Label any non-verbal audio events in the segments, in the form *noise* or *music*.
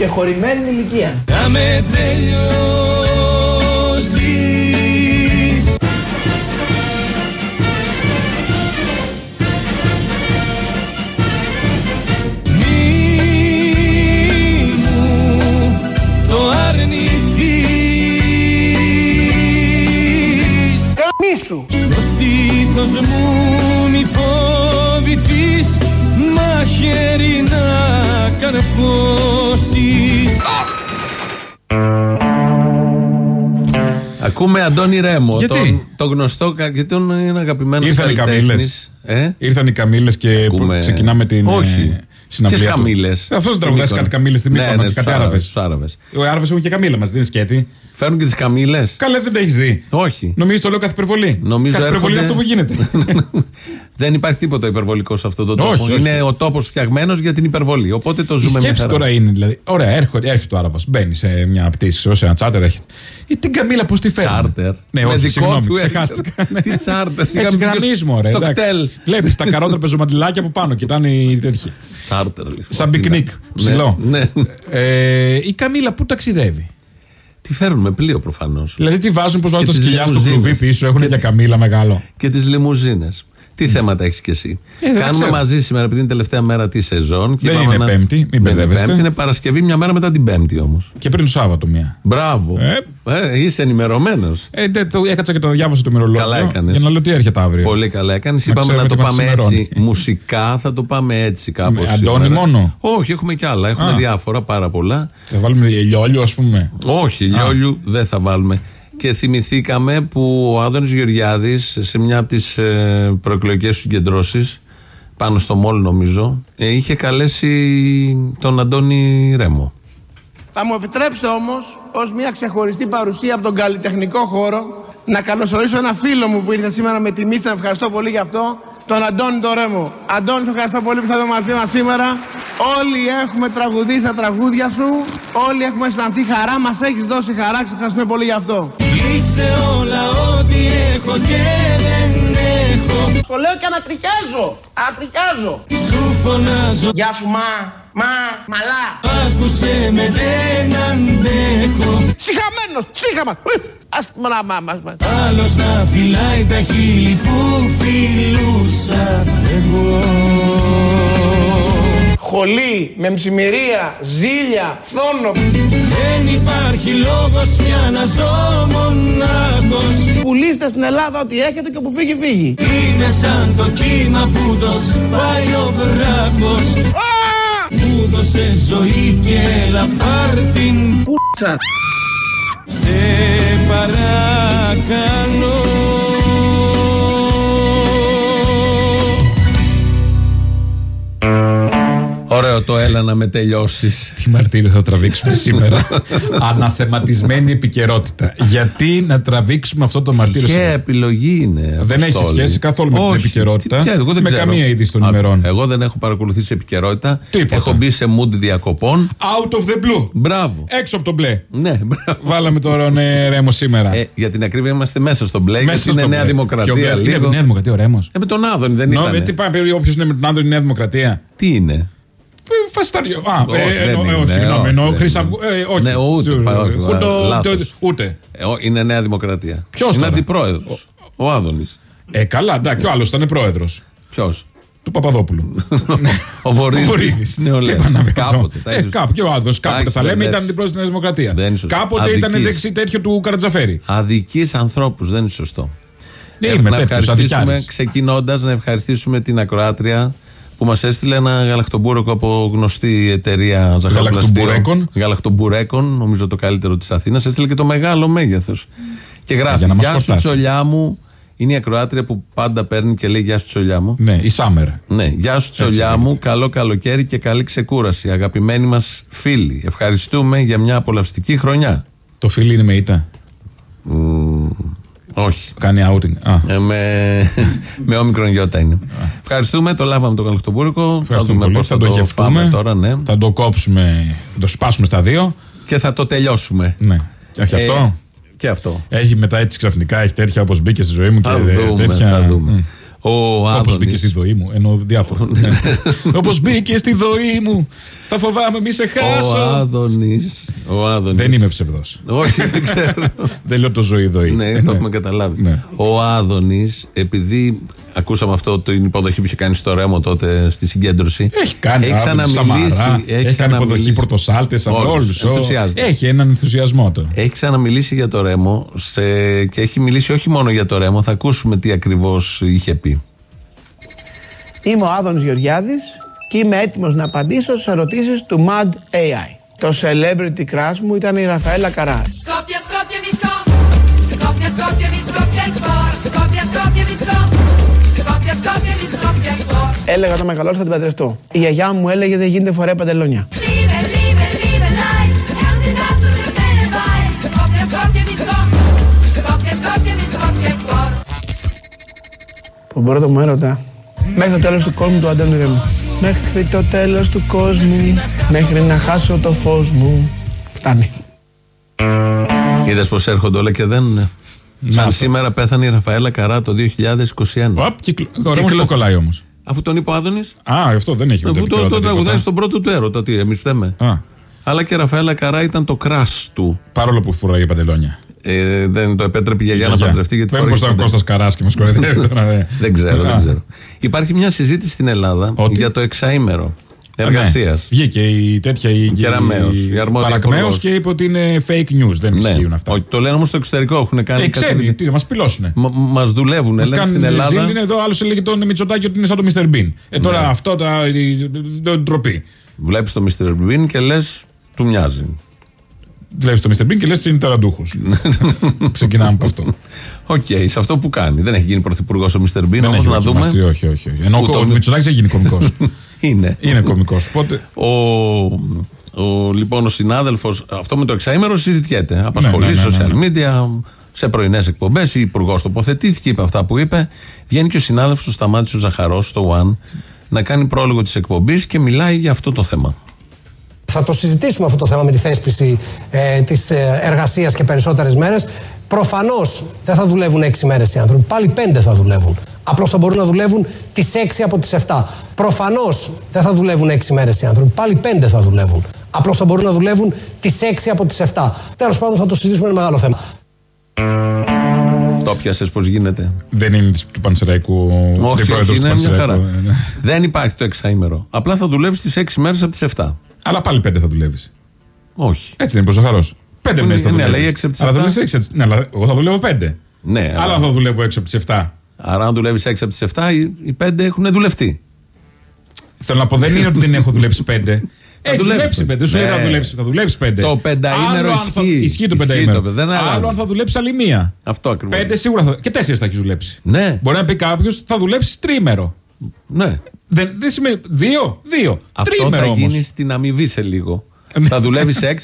εις προκεχωρημένη ηλικία. Να με τελειώσεις Μη μου το αρνηθείς Καμίσου! Στο στήθος μου μη φοβηθείς Μαχαίρι να καρφώσεις Ακούμε Αντώνη Ρέμο. Γιατί; Τον, το γνωστό, κα- γιατί τον είναι αγαπημένος Ήρθαν οι καμίλες. Ε; Ήρθαν οι καμίλε και Ακούμε- ξεκινάμε την ε, Όχι. συναυλία. Ποιες του. καμήλες; Αυτός Στην τραγουδάει Μύκονο. κάτι καμίλε στην Ναι, Μύκονο ναι, και κάτι στους Άραβες. Άραβες, στους Άραβες. Οι Άραβες έχουν και καμίλα μας, δεν είναι σκέτη. Φέρνουν και τις καμίλε. Καλά, δεν τα έχεις δει. Όχι. Νομίζω το λέω κάθε υπερβολή. Νομίζω κάθε υπερβολή είναι αυτό έρχονται- που γίνεται. *laughs* Δεν υπάρχει τίποτα υπερβολικό σε αυτόν τον τόπο. Όχι, όχι. Είναι ο τόπος φτιαγμένος για την υπερβολή. Οπότε το Η ζούμε μια σκέψη χαρά. τώρα είναι δηλαδή. Ωραία, έρχεται, έρχεται ο Άραβας, μπαίνει σε μια πτήση, σε ένα τσάρτερ έρχεται. Ή την καμίλα, πώς τη φέρνει. Τσάρτερ. Ναι, Με όχι, δικό συγγνώμη, του ξεχάστηκα. έρχεται. *laughs* Τι τσάρτερ, σιγά Έτσι μην πεις γραμμίζουμε, ωραία. στο κτέλ. Βλέπεις τα καρότρα πεζομαντιλάκια από πάνω, κοιτάνε οι τέτοιοι. Τσάρτερ. λοιπόν. Σαν πικνίκ, Ναι, ψηλό. Ναι. Ε, η Καμίλα πού ταξιδεύει; Τι φέρνουν με πλοίο προφανώς. Δηλαδή τι βάζουν, πώς βάζουν τα τις σκυλιά στο λιμουζίνες. κλουβί πίσω, έχουν για Καμίλα μεγάλο. Και τις λιμουζίνες. Τι θέματα έχεις κι εσύ; Ε, δεν Κάνουμε ξέρω. μαζί σήμερα, επειδή είναι τελευταία μέρα της σεζόν. και Δεν είπαμε είναι Πέμπτη, μην Δεν είναι μπερδεύεστε. Πέμπτη, είναι Παρασκευή, μια μέρα μετά την Πέμπτη όμως. Και πριν το Σάββατο μία. Μπράβο. Ε. Ε, είσαι ενημερωμένος. Ε, ντε, το, έκατσα και το διάβασα το μυρολόγιο. Καλά έκανες. Για να λέω τι έρχεται αύριο. Πολύ καλά έκανες. Να Είπαμε ξέρουμε να το τι μας πάμε ενημερώνει. έτσι. Μουσικά θα το πάμε έτσι κάπως. Με Αντώνη μόνο; Όχι, έχουμε κι άλλα. Έχουμε Α. διάφορα πάρα πολλά. Θα βάλουμε λιόλιο, ας πούμε. Όχι, λιόλιου δεν θα βάλουμε. Και θυμηθήκαμε που ο Άδωνης Γεωργιάδης σε μια από τις ε, προεκλογικές συγκεντρώσεις πάνω στο Μόλ νομίζω ε, είχε καλέσει τον Αντώνη Ρέμο. Θα μου επιτρέψετε όμως, ως μια ξεχωριστή παρουσία από τον καλλιτεχνικό χώρο, να καλωσορίσω ένα φίλο μου που ήρθε σήμερα με τιμή, τον ευχαριστώ πολύ γι' αυτό, τον Αντώνη τον Ρέμο. Αντώνη, σε ευχαριστώ πολύ που θα εδώ μαζί μας σήμερα. Όλοι έχουμε τραγουδίσει τα τραγούδια σου, όλοι έχουμε αισθανθεί χαρά, μας έχεις δώσει χαρά, σε ευχαριστούμε πολύ γι' αυτό. Είσαι όλα ό,τι έχω και δεν έχω Στο λέω και ανατριχιάζω, ανατριχιάζω. Σου φωνάζω Γεια σου μα, μα, μαλά. Άκουσε με δεν αντέχω Συχαμένος, συχαμα. Ας μα, μα, μα, μα. Άλλος να φυλάει τα χείλη που φιλούσα εγώ Χολή, με μψημυρία, ζήλια, φθόνο. Δεν υπάρχει λόγος πια να ζω μονάχος Πουλήστε στην Ελλάδα ό,τι έχετε και που φύγει φύγει. Είναι σαν το κύμα που το σπάει ο βράχος Μου δώσε ζωή και έλα πάρ' την Πούτσα. Σε παρακαλώ Ωραίο το έλα να με τελειώσεις. Τι μαρτύριο θα τραβήξουμε σήμερα. *laughs* Αναθεματισμένη επικαιρότητα. Γιατί να τραβήξουμε αυτό το μαρτύριο Ποια σήμερα; επιλογή είναι. Δεν έχει Αποστόλη; σχέση καθόλου με την Όχι. επικαιρότητα. Τι- ποια, εγώ δεν Με ξέρω. καμία είδηση των Α, ημερών. Εγώ δεν έχω παρακολουθήσει επικαιρότητα. Τίποτα. Έχω μπει σε mood διακοπών. Out of the blue. Μπράβο. Έξω από το μπλε. Ναι, μπράβο. Βάλαμε τον ε, Ρέμο σήμερα. Ε, για την ακρίβεια είμαστε μέσα στο μπλε. Μέσα γιατί είναι στο Νέα μπλε. Δημοκρατία. Ποιο μπλε; λίγο. Είναι Νέα Δημοκρατία, ο Ρέμος. Ε, με τον Άδωνη δεν ήταν. Τι πάει, όποιος είναι με τον Άνδρο είναι Νέα Δημοκρατία. Τι είναι; Ε, Φασταριο. Α, Όχι, ε, δεν εννοώ, είναι, ε, συγγνώμη, όχι, εννοώ δεν Χρυσαυγού. ε, Όχι. Ναι, ούτε, Του- πα- όχι, Χούντο- λάθος. τε- Ούτε. Ε, ο- είναι Νέα Δημοκρατία. Ποιος Είναι τώρα; αντιπρόεδρος. Ο Άδωνης. Ε, καλά, εντάξει, ο άλλος ήταν πρόεδρος Ποιος; του Παπαδόπουλου. *laughs* Ο Βορύδης. Βορύδης. Ναι, Τι είπα να πει Κάποτε. αυτό. τα Ε, έχεις- Κάπου και ο άλλο. Κάποτε έχεις θα λέμε μπερδέψει. ήταν αντιπρόεδρος της Νέας Δημοκρατίας. Δεν είναι σωστό. Κάποτε ήταν Αδικής. δεξί τέτοιο του Καρατζαφέρη. Αδική ανθρώπους, δεν είναι σωστό. Ναι, Ε, είμαι να τέτοιος, ευχαριστήσουμε, αδικιάρης. ξεκινώντας, να ευχαριστήσουμε την Ακροάτρια που μας έστειλε ένα γαλακτομπούρεκο από γνωστή εταιρεία ζαχαροπλαστήρων. Γαλακτομπουρέκων. Γαλακτομπουρέκων, νομίζω το καλύτερο της Αθήνας. Έστειλε και το μεγάλο μέγεθος. Και γράφει: Για να μας Γεια σου, χορτάσει. τσολιά μου. Είναι η Ακροάτρια που πάντα παίρνει και λέει: Γεια σου, τσολιά μου. Ναι, η Σάμερ. Ναι, γεια σου τσολιά μου, καλό καλοκαίρι και καλή ξεκούραση. Αγαπημένοι μας φίλοι, ευχαριστούμε για μια απολαυστική χρονιά. Το φίλι είναι με ήττα. Όχι. Κάνει outing. Α, Ε, με, *laughs* με όμικρον γιώτα είναι. Ευχαριστούμε, το λάβαμε το γαλακτομπούρικο. Θα ευχαριστούμε δούμε πολύ. πώς Θα θα το το γευτούμε. φάμε τώρα, ναι. Θα το κόψουμε, θα το σπάσουμε στα δύο. Και θα το τελειώσουμε. Ναι. Και όχι Ε, αυτό. Και αυτό. Έχει μετά έτσι ξαφνικά, έχει τέτοια όπως μπήκε στη ζωή μου και Θα δε- δούμε, τέτοια. θα δούμε. Μμ. Ο Όπως Άδωνης. μπήκε στη δοή μου. Εννοώ διάφορα. *laughs* Όπως μπήκε στη δοή μου. Θα φοβάμαι μη σε Ο χάσω. Άδωνης. Ο Άδωνης. Δεν είμαι ψευδός. Όχι, δεν ξέρω. *laughs* Δεν λέω το ζωή δοή. ναι, Ε, το έχουμε καταλάβει. Ναι. Ο Άδωνης, επειδή ακούσαμε αυτό την υποδοχή που είχε κάνει στο Ρέμο τότε στη συγκέντρωση. Έχει κάνει Έχει Άδωνης, ξαναμιλήσει. Σαμαρά, Έχει κάνει ξαναμιλήσει. υποδοχή πρωτοσάλτες από Όλους. όλους. Ενθουσιάζεται. Έχει έναν ενθουσιασμό τώρα. Έχει ξαναμιλήσει για το Ρέμο σε... και έχει μιλήσει όχι μόνο για το Ρέμο. Θα ακούσουμε τι ακριβώς είχε πει. Είμαι ο Άδωνης Γεωργιάδης και είμαι έτοιμος να απαντήσω στις ερωτήσεις του MAD AI. Το celebrity crush μου ήταν η Ραφαέλα Καράς. Scoppia, scoppia, mi scoppia. Scoppia, scoppia, mi scoppia il cuore. Scoppia, scoppia, mi scoppia. Scoppia, scoppia, mi scoppia il cuore. Έλεγα όταν μεγαλώσω θα την παντρευτώ. Η γιαγιά μου έλεγε δεν γίνεται φορέα παντελόνια. Live, live, live life. È un disastro se non te ne vai. Scoppia, scoppia, mi scoppia. Scoppia, scoppia, mi scoppia il cuore. Τον πρώτο μου έρωτα. Μέχρι το τέλος του κόσμου του Αντώνη Ρέμου. Μέχρι το τέλος του κόσμου. Μέχρι να χάσω το φως μου. Φτάνει. Είδες πως έρχονται όλα και δεν. Σαν το. σήμερα πέθανε η Ραφαέλα Καρά το 2021. Οπ, κυκλο... Ο Ρέμος Κυκλο- το κολλάει όμως. Αφού τον είπε ο Άδωνης. Α, αυτό δεν έχει ούτε Αφού το, επικαιρότητα το τραγουδάει τίποτα. στον πρώτο του έρωτα. Τι, εμείς φταίμε. Α, Αλλά και η Ραφαέλα Καρά ήταν το κράς του. παρόλο που φοράει παντελόνια. Ε, δεν το επέτρεπε η γιαγιά να Γιαγιά. παντρευτεί γιατί Δεν φοράγε πως ήταν ο παντελόνια. Κώστας Καράς και μας κοροϊδεύει τώρα. ε. Δεν ξέρω, δεν Α. ξέρω. Υπάρχει μια συζήτηση στην Ελλάδα Ότι; για το εξαήμερο Ναι. Εργασία. Βγήκε η τέτοια η, Κεραμέως, η αρμόδια Παρακμέως υπουργός. και είπε ότι είναι fake news. Δεν ισχύουν αυτά. Ναι. το λένε όμως στο εξωτερικό. Έχουν κάνει. Ε, ξέρει, τι, να μας πυλώσουν. Μα δουλεύουν. Μας Λένε κάνουν στην Ελλάδα. ζήλ, είναι εδώ, άλλος έλεγε τον Μητσοτάκη ότι είναι σαν το Mr. Bean. Ε, τώρα Ναι. αυτό τα, η- το ντροπή. Βλέπεις το Mr. Bean και λες, του μοιάζει. Βλέπεις το Mr. Bean και λες είναι ταραντούχος. *laughs* Ξεκινάμε από αυτό. Οκ, σε αυτό που κάνει. Δεν έχει γίνει πρωθυπουργός ο Mr. Bean, Δεν όμως έχει να δούμε. δοκιμαστεί, όχι, όχι. όχι. Ενώ Ούτε ο ο- Μητσοτάκης δεν γίνει κωμικό. *laughs* Είναι. είναι κωμικός. Οπότε. Ο, ο, λοιπόν, ο συνάδελφος, αυτό με το εξαήμερο συζητιέται. Απασχολεί ναι, ναι, ναι, social ναι. media, σε πρωινές εκπομπές. Η υπουργός τοποθετήθηκε, είπε αυτά που είπε. Βγαίνει και ο συνάδελφος, ο Σταμάτη ο Ζαχαρός, στο One, να κάνει πρόλογο της εκπομπής και μιλάει για αυτό το θέμα. Θα το συζητήσουμε αυτό το θέμα με τη θέσπιση ε, της ε, εργασίας και περισσότερες μέρες. Προφανώς δεν θα δουλεύουν 6 μέρες οι άνθρωποι. Πάλι 5 θα δουλεύουν. Απλώς θα μπορούν να δουλεύουν τις 6 από τις 7. Προφανώς δεν θα δουλεύουν 6 μέρες οι άνθρωποι. Πάλι 5 θα δουλεύουν. Απλώς θα μπορούν να δουλεύουν τις 6 από τις 7. Τέλος πάντων θα το συζητήσουμε είναι μεγάλο θέμα. Το πιασε πώς γίνεται; Δεν είναι της- του Πανσεραϊκού. Όχι, αντιπρόεδρος όχι, του είναι μια Πανσεραϊκού, χαρά. ε, ναι. Δεν υπάρχει το εξαήμερο. Απλά θα δουλεύεις τις 6 μέρες από τις 7. Αλλά πάλι πέντε θα δουλεύεις. Όχι. Έτσι δεν είναι προσοχαρό. Πέντε Αφού μέρε θα είναι- ναι, δουλεύεις. αλλά οι έξι από τις Αλλά θα εφτά. δουλεύεις έξι από τις- Ναι, αλλά εγώ θα δουλεύω πέντε. Ναι, Αλλά αλλά- θα δουλεύω έξω από τις 7. Άρα, αν δουλεύεις 6 από τις 7, οι, οι 5 έχουν δουλευτεί. Θέλω να πω, δεν είναι ότι δεν έχω δουλέψει πέντε. Έχει δουλέψεις δουλέψει πέντε. Δεν σου λέει Ναι. θα δουλέψεις, θα δουλέψεις πέντε. Το πενταήμερο Άλλο αν θα- ισχύει. Ισχύει το Ισχύει πενταήμερο. το, δεν αλλάζει. Άλλο αν θα δουλέψει άλλη μία. Αυτό ακριβώς. Πέντε σίγουρα θα. Και τέσσερις θα έχεις δουλέψει. Ναι, Μπορεί να πει κάποιος θα δουλέψεις τρίμερο. ναι. Δεν, δεν σημαίνει. Δύο, δύο. Αυτό τρίμερο θα όμως. γίνει στην αμοιβή σε λίγο. Ναι. θα δουλεύεις 6,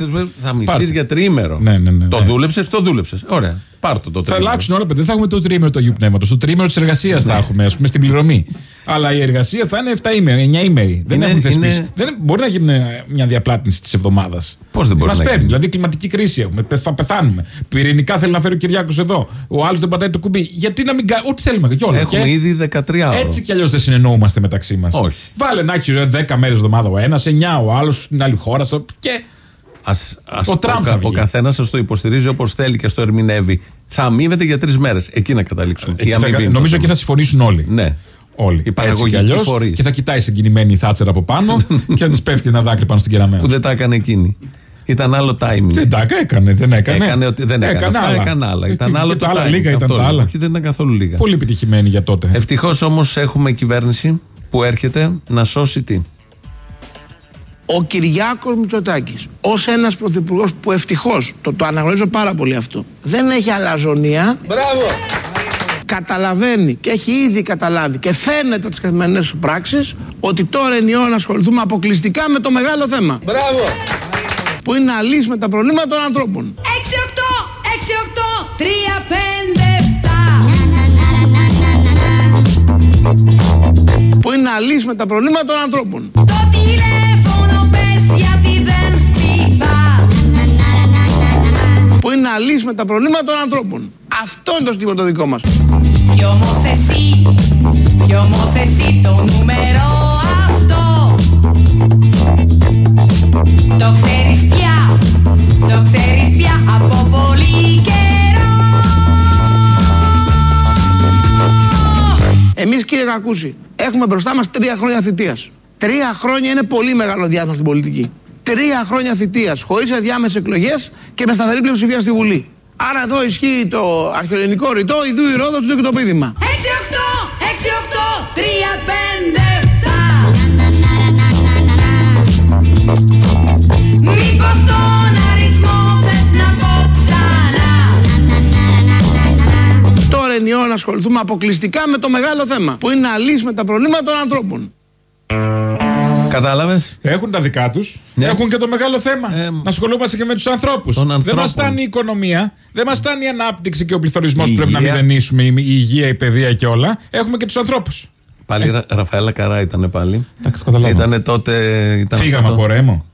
θα αμοιβεί Πάρτε. για τρίμερο. Ναι, ναι, ναι, το ναι. δούλεψες, το δούλεψες. Ωραία. Πάρ το το Θα τρίμερο. αλλάξουν όλα, παιδιά. Δεν θα έχουμε το τρίμερο του Αγίου Πνεύματος. Το τρίμερο της εργασίας θα έχουμε, ας πούμε, στην πληρωμή. Αλλά η εργασία θα είναι 7 ημέρε, 9 ημέρε. Δεν Είναι- έχουν θεσπίσει. είναι- Δεν, μπορεί να γίνει ε, μια διαπλάτηση της εβδομάδας. Πώς δεν μπορεί Μας να παίρνει. γίνει; Δηλαδή κλιματική κρίση έχουμε. πε- Θα πεθάνουμε. Πυρηνικά θέλει να φέρει ο Κυριάκος εδώ. Ο άλλος δεν πατάει το κουμπί. Γιατί να μην κάνει. Ό,τι θέλουμε. Και όλα. Έχουμε Και ήδη 13 ώρο. έτσι κι αλλιώς δεν συνεννοούμαστε μεταξύ μας. Όχι. Βάλε να έχει 10 μέρες εβδομάδα ο ένας, 9 ο άλλος στην άλλη χώρα. στο- Και Ας, ας, Ο Τραμπ ο, θα κα- βγει. ο καθένας σα το υποστηρίζει όπως θέλει και στο ερμηνεύει. Θα αμείβεται για τρεις μέρες. Εκεί να καταλήξουμε. εκεί Η θα- αμοιβή είναι το νομίζω θέμα. εκεί θα συμφωνήσουν όλοι. Ναι. Όλοι. Οι Έτσι παραγωγικοί κι αλλιώς. φορείς. Και θα κοιτάει συγκινημένη η Θάτσερ από πάνω *laughs* και θα της πέφτει ένα δάκρυ πάνω στην κεραμαία. Που δεν τα έκανε εκείνη. Ήταν άλλο timing. Δεν τα έκανε, δεν έκανε. Έκανε ότι δεν έκανε. Αυτά άλλα. έκανε άλλα. Ε, Ήταν τι- άλλο και το τα άλλα timing. λίγα ήταν Αυτό τα λέω. άλλα. Όχι, δεν ήταν καθόλου λίγα. Πολύ επιτυχημένη για τότε. Ευτυχώς όμως έχουμε κυβέρνηση που έρχεται να σώσει τι; Ο Κυριάκος Μητσοτάκης ως ένας πρωθυπουργός που ευτυχώς, το, το αναγνωρίζω πάρα πολύ αυτό, δεν έχει αλαζονία. Μπράβο! Καταλαβαίνει και έχει ήδη καταλάβει και φαίνεται από τις καθημερινές του πράξεις ότι τώρα είναι η ώρα να ασχοληθούμε αποκλειστικά με το μεγάλο θέμα. Μπράβο! Που είναι να λύσουμε τα προβλήματα των ανθρώπων. 6-8, 6-8, 3-5-7. Που είναι να λύσουμε τα προβλήματα των ανθρώπων. Που είναι να λύσουμε τα προβλήματα των ανθρώπων. Αυτό είναι το στίβο το δικό μας. Κι όμως εσύ Κι όμως εσύ το νούμερο αυτό Το ξέρεις πια, το ξέρεις πια από πολύ καιρό Εμείς, κύριε Κακούση, έχουμε μπροστά μας τρία χρόνια θητείας. Τρία χρόνια είναι πολύ μεγάλο διάστημα στην πολιτική. Τρία χρόνια θητείας, χωρίς αδιάμεσε εκλογές και με σταθερή πλειοψηφία στη Βουλή. Άρα εδώ ισχύει το αρχαιοελληνικό ρητό, ιδού η ρόδο του και το πείδημα. 6, 8, 6, 8, 3, 5, 7 Μήπως τον αριθμό θες να πω ξανά; Τώρα είναι η ώρα να ασχοληθούμε αποκλειστικά με το μεγάλο θέμα, που είναι να λύσουμε τα προβλήματα των ανθρώπων. Κατάλαβες; Έχουν τα δικά τους. Ναι. Έχουν και το μεγάλο θέμα. Ε, να ασχολούμαστε και με τους ανθρώπους. των Δεν ανθρώπων. μα φτάνει η οικονομία. Δεν μας φτάνει η ανάπτυξη και ο πληθωρισμός Η που πρέπει να υγεία. μηδενίσουμε. Η, η υγεία, η παιδεία και όλα. Έχουμε και τους ανθρώπους. Πάλι Ρα- Ραφαέλα Καρά ήταν πάλι. Εντάξει, καταλαβαίνω. Ήταν τότε. Ήταν Φύγαμε αυτό το- από ρέμο.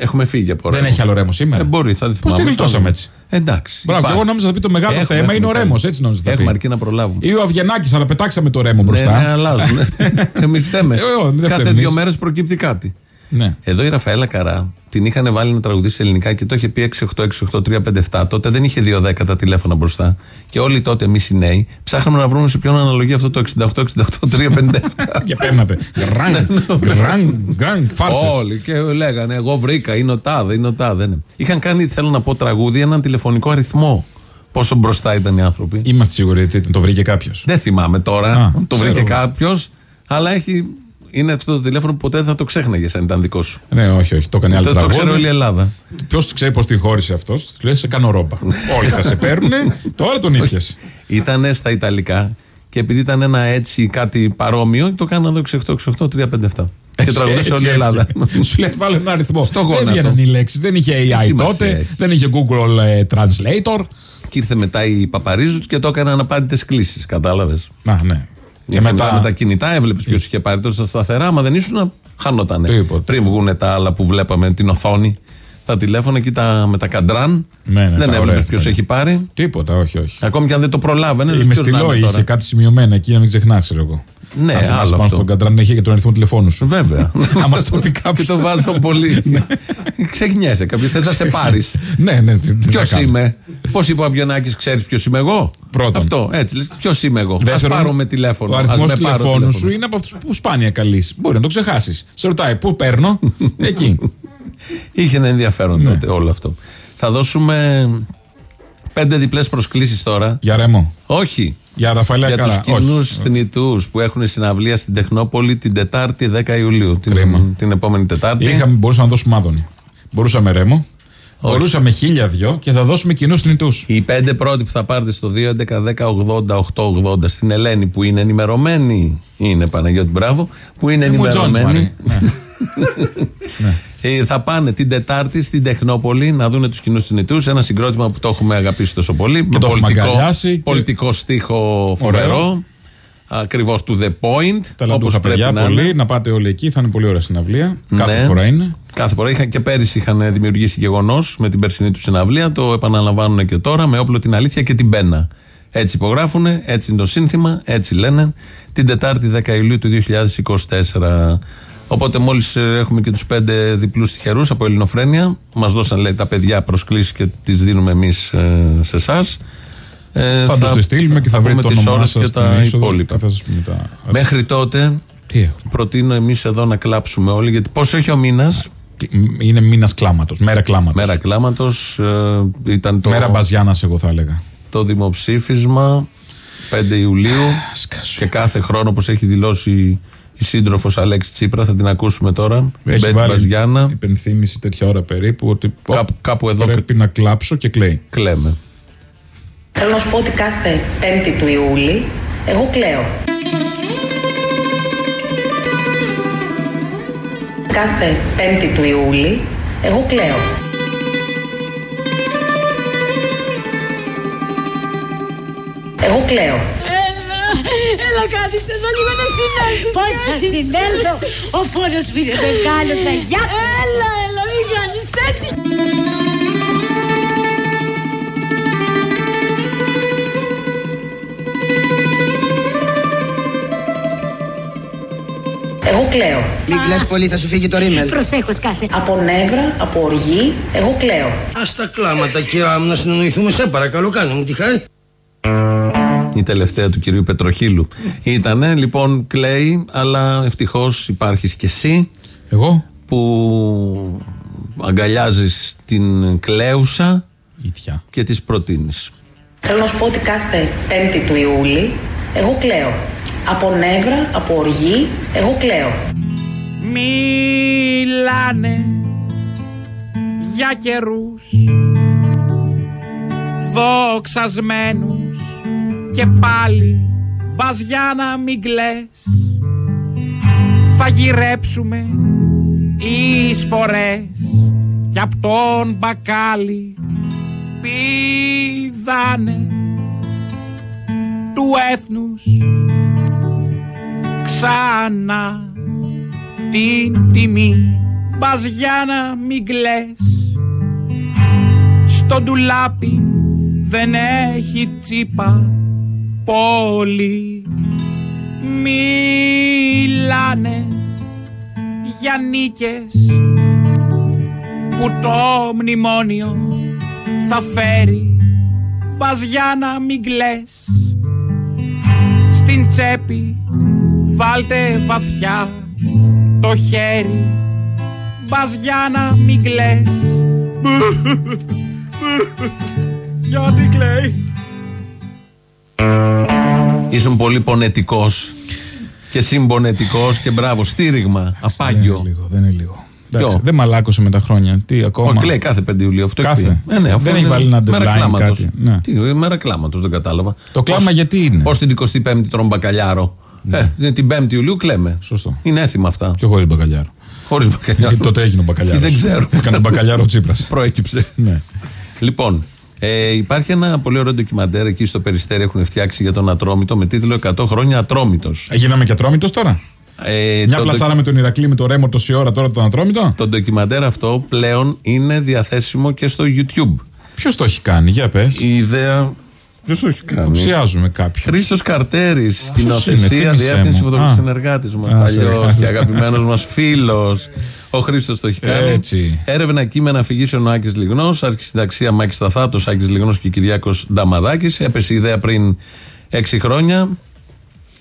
Έχουμε φύγει από Δεν ρέμο. έχει άλλο ρέμος σήμερα. Ε, μπορεί, θα Πώς θυμάμαι. τη γλιτώσαμε έτσι; Εντάξει. Μπράβο, και υπάρχει. εγώ νόμιζα θα πει το μεγάλο Έχουμε, θέμα είναι ο έχουμε ρέμος. κάνει. Έτσι νόμιζα θα πει. Έχουμε αρκεί να προλάβουμε. Ή ο Αβγενάκη, αλλά πετάξαμε το ρέμο Ναι, μπροστά. ναι, αλλάζουν. *laughs* Εμείς φταίμε. Ε, όχι, δεν Κάθε φταίμε δύο εμείς. μέρες προκύπτει κάτι. Ναι. Εδώ η Ραφαέλα Καρά την είχαν βάλει να τραγουδήσει ελληνικά και το είχε πει 6868357. Τότε δεν είχε 2 δέκατα τηλέφωνα μπροστά. Και όλοι τότε εμείς οι νέοι ψάχναμε να βρούμε σε ποιον αναλογεί αυτό το 6868357. Και παίρνατε. Γκραν, γκραν, γκραν, φάρσες. Όλοι και λέγανε, Εγώ βρήκα, είναι ο τάδε, είναι ο τάδε. ναι. Είχαν κάνει, θέλω να πω, τραγούδι, έναν τηλεφωνικό αριθμό. Πόσο μπροστά ήταν οι άνθρωποι. Είμαστε σίγουροι ότι το βρήκε κάποιος. Δεν θυμάμαι τώρα. Α, το ξέρω βρήκε εγώ. κάποιος, αλλά έχει. Είναι αυτό το τηλέφωνο που ποτέ δεν θα το ξέχναγες αν ήταν δικός σου. Ναι, όχι, όχι. Το έκανε άλλη Το, το ξέρει όλη η τραγούδι. Ελλάδα. Ποιος ξέρει πώς τη χώρισε αυτός, τους λέει σε κάνω ρόμπα. Όλοι θα σε παίρνουν, τώρα τον ήπια. Ήταν στα Ιταλικά και επειδή ήταν ένα έτσι κάτι παρόμοιο, το κάνανε εδώ 6888357. Και τραγουδούσε όλη η Ελλάδα. Σου λέει βάλε ένα αριθμό. Στο δεν γόνατο. βγαίνουν οι λέξεις. Δεν είχε AI σημασία τότε. έχει. Δεν είχε Google ε, Translator. και ήρθε μετά η Παπαρίζου και το έκανε αναπάντητε κλήσεις. Κατάλαβες; Να, ναι. Και μετά με τα κινητά έβλεπες ποιος είχε πάρει τόσο σταθερά. Άμα δεν ήσουν, χάνονταν. Τίποτα. Πριν βγουν τα άλλα που βλέπαμε την οθόνη, τα τηλέφωνα και τα, με τα καντράν. Ναι, ναι, δεν τα έβλεπες ωραία ποιος αυτά. έχει πάρει. Τίποτα, όχι, όχι. Ακόμη και αν δεν το προλάβαινες. Η λες, ποιος να Μεστιλό είναι τώρα; είχε κάτι σημειωμένα εκεί να μην ξεχνάς, ξέρω εγώ. Ναι, Αν θυμάσαι άλλο πάνω αυτό. στον καντράν είχε και τον αριθμό τηλεφώνου σου. Βέβαια. Να μα το πει Και κάποιο. το βάζω πολύ. Ξεχνιέσαι. Κάποιο θες να σε πάρεις. Ναι, ναι. τι- τι Ποιος να κάνω. είμαι; Πώς είπε ο Αβγενάκη, ξέρεις ποιος είμαι εγώ; Πρώτον. Αυτό, έτσι λες. Ποιος είμαι εγώ; Α Δεύτερον, πάρω με τηλέφωνο. Ο Ας αριθμός με πάρω τηλεφώνου τηλέφωνο. σου είναι από αυτούς που σπάνια καλείς. Μπορεί να το ξεχάσεις. Σε ρωτάει πού παίρνω; *laughs* Εκεί. Είχε ένα ενδιαφέρον Ναι. τότε όλο αυτό. Θα δώσουμε πέντε διπλές προσκλήσεις τώρα. Για ρεμό. Όχι. Για Ραφαέλα Για τους Καρά. κοινούς Όχι. θνητούς που έχουν συναυλία στην Τεχνόπολη την Τετάρτη 10 Ιουλίου. Την, Κρίμα. την επόμενη Τετάρτη. Είχαμε, μπορούσαμε να δώσουμε άδωνη. Μπορούσαμε ρέμο. Όχι. Μπορούσαμε χίλια δυο και θα δώσουμε κοινού θνητούς. Οι πέντε πρώτοι που θα πάρετε στο 2, 11, 10, 80, 8, 80 στην Ελένη που είναι ενημερωμένη. Είναι Παναγιώτη, μπράβο. Που είναι Μου τζόνεις, ενημερωμένη. Μαρή. Ναι. *laughs* Ε, θα πάνε την Τετάρτη στην Τεχνόπολη να δουν τους κοινούς θνητούς. Ένα συγκρότημα που το έχουμε αγαπήσει τόσο πολύ. με το έχουμε πολιτικό, αγκαλιάσει και- πολιτικό στίχο φοβερό. Ωραίο. Ακριβώς to the point. Ταλαντούχα όπως πρέπει παιδιά να πολύ. είναι. Να πάτε όλοι εκεί. Θα είναι πολύ ωραία συναυλία. Κάθε Ναι. φορά είναι. Κάθε φορά είχαν και πέρυσι είχαν δημιουργήσει γεγονός με την περσινή τους συναυλία. Το επαναλαμβάνουν και τώρα με όπλο την αλήθεια και την πένα. Έτσι υπογράφουν, έτσι είναι το σύνθημα, έτσι λένε. Την Τετάρτη 10 Ιουλίου του 2024. Οπότε μόλις έχουμε και τους πέντε διπλούς τυχερούς από Ελληνοφρένεια, μας δώσαν λέει, τα παιδιά προσκλήσεις και τις δίνουμε εμείς σε εσάς. Ε, Θα του τη στείλουμε και θα βρείτε το πούμε τις όνομά ώρες σας και τα υπόλοιπα. Και θα σας πούμε τα. Μέχρι τότε Τι έχουμε; προτείνω εμείς εδώ να κλάψουμε όλοι, γιατί πόσο έχει ο μήνας; Είναι μήνας κλάματος. Μέρα κλάματος. Μέρα κλάματος ήταν το, Μέρα μπαζιάνας, εγώ θα έλεγα. το δημοψήφισμα 5 Ιουλίου και κάθε χρόνο όπως έχει δηλώσει η σύντροφος Αλέξη Τσίπρα θα την ακούσουμε τώρα Έχει Μπέτη βάλει Μπαζιάννα υπενθύμηση τέτοια ώρα περίπου ότι πω, κάπου, κάπου εδώ πρέπει να κλάψω και κλαίει. κλαίμε Θέλω να σου πω ότι κάθε 5η του Ιούλη εγώ κλαίω. Κάθε 5η του Ιούλη εγώ κλαίω. Εγώ κλαίω. Έλα κάτι εδώ λίγο να συνέλθεις Πώς θα συνέλθω; Ο φόνος μου είναι μεγάλος αγιά Έλα έλα μην κάνεις έτσι εγώ κλαίω. Μην κλαις πολύ, θα σου φύγει το ρίμελ. Προσέχω, σκάσε. Από νεύρα, από οργή, εγώ κλαίω. Ας τα κλάματα και άμ να συνεννοηθούμε, σε παρακαλώ, κάνε μου τη χάρη. η τελευταία του κυρίου Πετροχίλου. Ήτανε, λοιπόν, κλαίει, αλλά ευτυχώς υπάρχεις και εσύ Εγώ; που αγκαλιάζεις την κλαίουσα Ήτια. και τις προτείνεις. Θέλω να σου πω ότι κάθε 5η του Ιούλη, εγώ κλαίω. Από νεύρα, από οργή, εγώ κλαίω. Μιλάνε για καιρούς δοξασμένους και πάλι μπας για να μην κλαις θα γυρέψουμε εισφορές κι απ' τον μπακάλι πηδάνε του έθνους ξανά την τιμή. Μπας για να μην κλαις. Στο ντουλάπι δεν έχει τσίπα πολύ. Μιλάνε για νίκες που το μνημόνιο θα φέρει. Μπας για να μην κλαις. Στην τσέπη βάλτε βαθιά το χέρι μπας για να μην κλαις γιατί κλαίει Ήσουν πολύ πονετικός και συμπονετικός και μπράβο, στήριγμα, απάγιο. Δεν είναι λίγο. Δεν, είναι λίγο. Ποιο; Εντάξει, δεν μαλάκωσε με τα χρόνια. Τι ακόμα; Ο, κλαίει κάθε 5 Ιουλίου. Αυτό Κάθε. έχει πει. Ε, ναι, αυτό Δεν έχει είναι βάλει ένα μέρα deadline, κλάματος. κάτι. Ναι. Τι, μέρα κλάματο, δεν κατάλαβα. Το κλάμα γιατί είναι; Πώ την 25η τρώμε μπακαλιάρο. Ε, την 5η Ιουλίου κλαίμε. Σωστό. Είναι έθιμα αυτά. Και χωρίς μπακαλιάρο. Χωρίς μπακαλιάρο. Γιατί τότε έγινε ο μπακαλιάρος. Δεν ξέρω. Έκανε μπακαλιάρο Τσίπρας. Προέκυψε. ναι. Λοιπόν, ε, υπάρχει ένα πολύ ωραίο ντοκιμαντέρ εκεί στο Περιστέρι έχουν φτιάξει για τον Ατρόμητο με τίτλο 100 χρόνια Ατρόμητος. Έγιναμε και ατρόμητος τώρα; Ε, Μια το, πλασάρα με τον Ηρακλή με το ρέμο τόση ώρα τώρα τον ατρόμητο; το ντοκιμαντέρ αυτό πλέον είναι διαθέσιμο και στο YouTube. Ποιος το έχει κάνει, για πες. Η ιδέα. Ποιο το έχει κάνει. Υποψιάζουμε κάποιον. Χρήστος Καρτέρης, είναι, σκηνοθεσία, θύμισέ διεύθυνση μου. φωτογραφικής Α. συνεργάτης μας Α, παλιός συνεργάτης. και αγαπημένος μας φίλος. Ο Χρήστος το έχει κάνει. Έτσι. Έρευνα κείμενα αφηγήσεων ο Άκης Λιγνός, αρχισυνταξία Μάκης Σταθάτος, Άκης Λιγνός και Κυριάκος Νταμαδάκης. Έπεσε η ιδέα πριν 6 χρόνια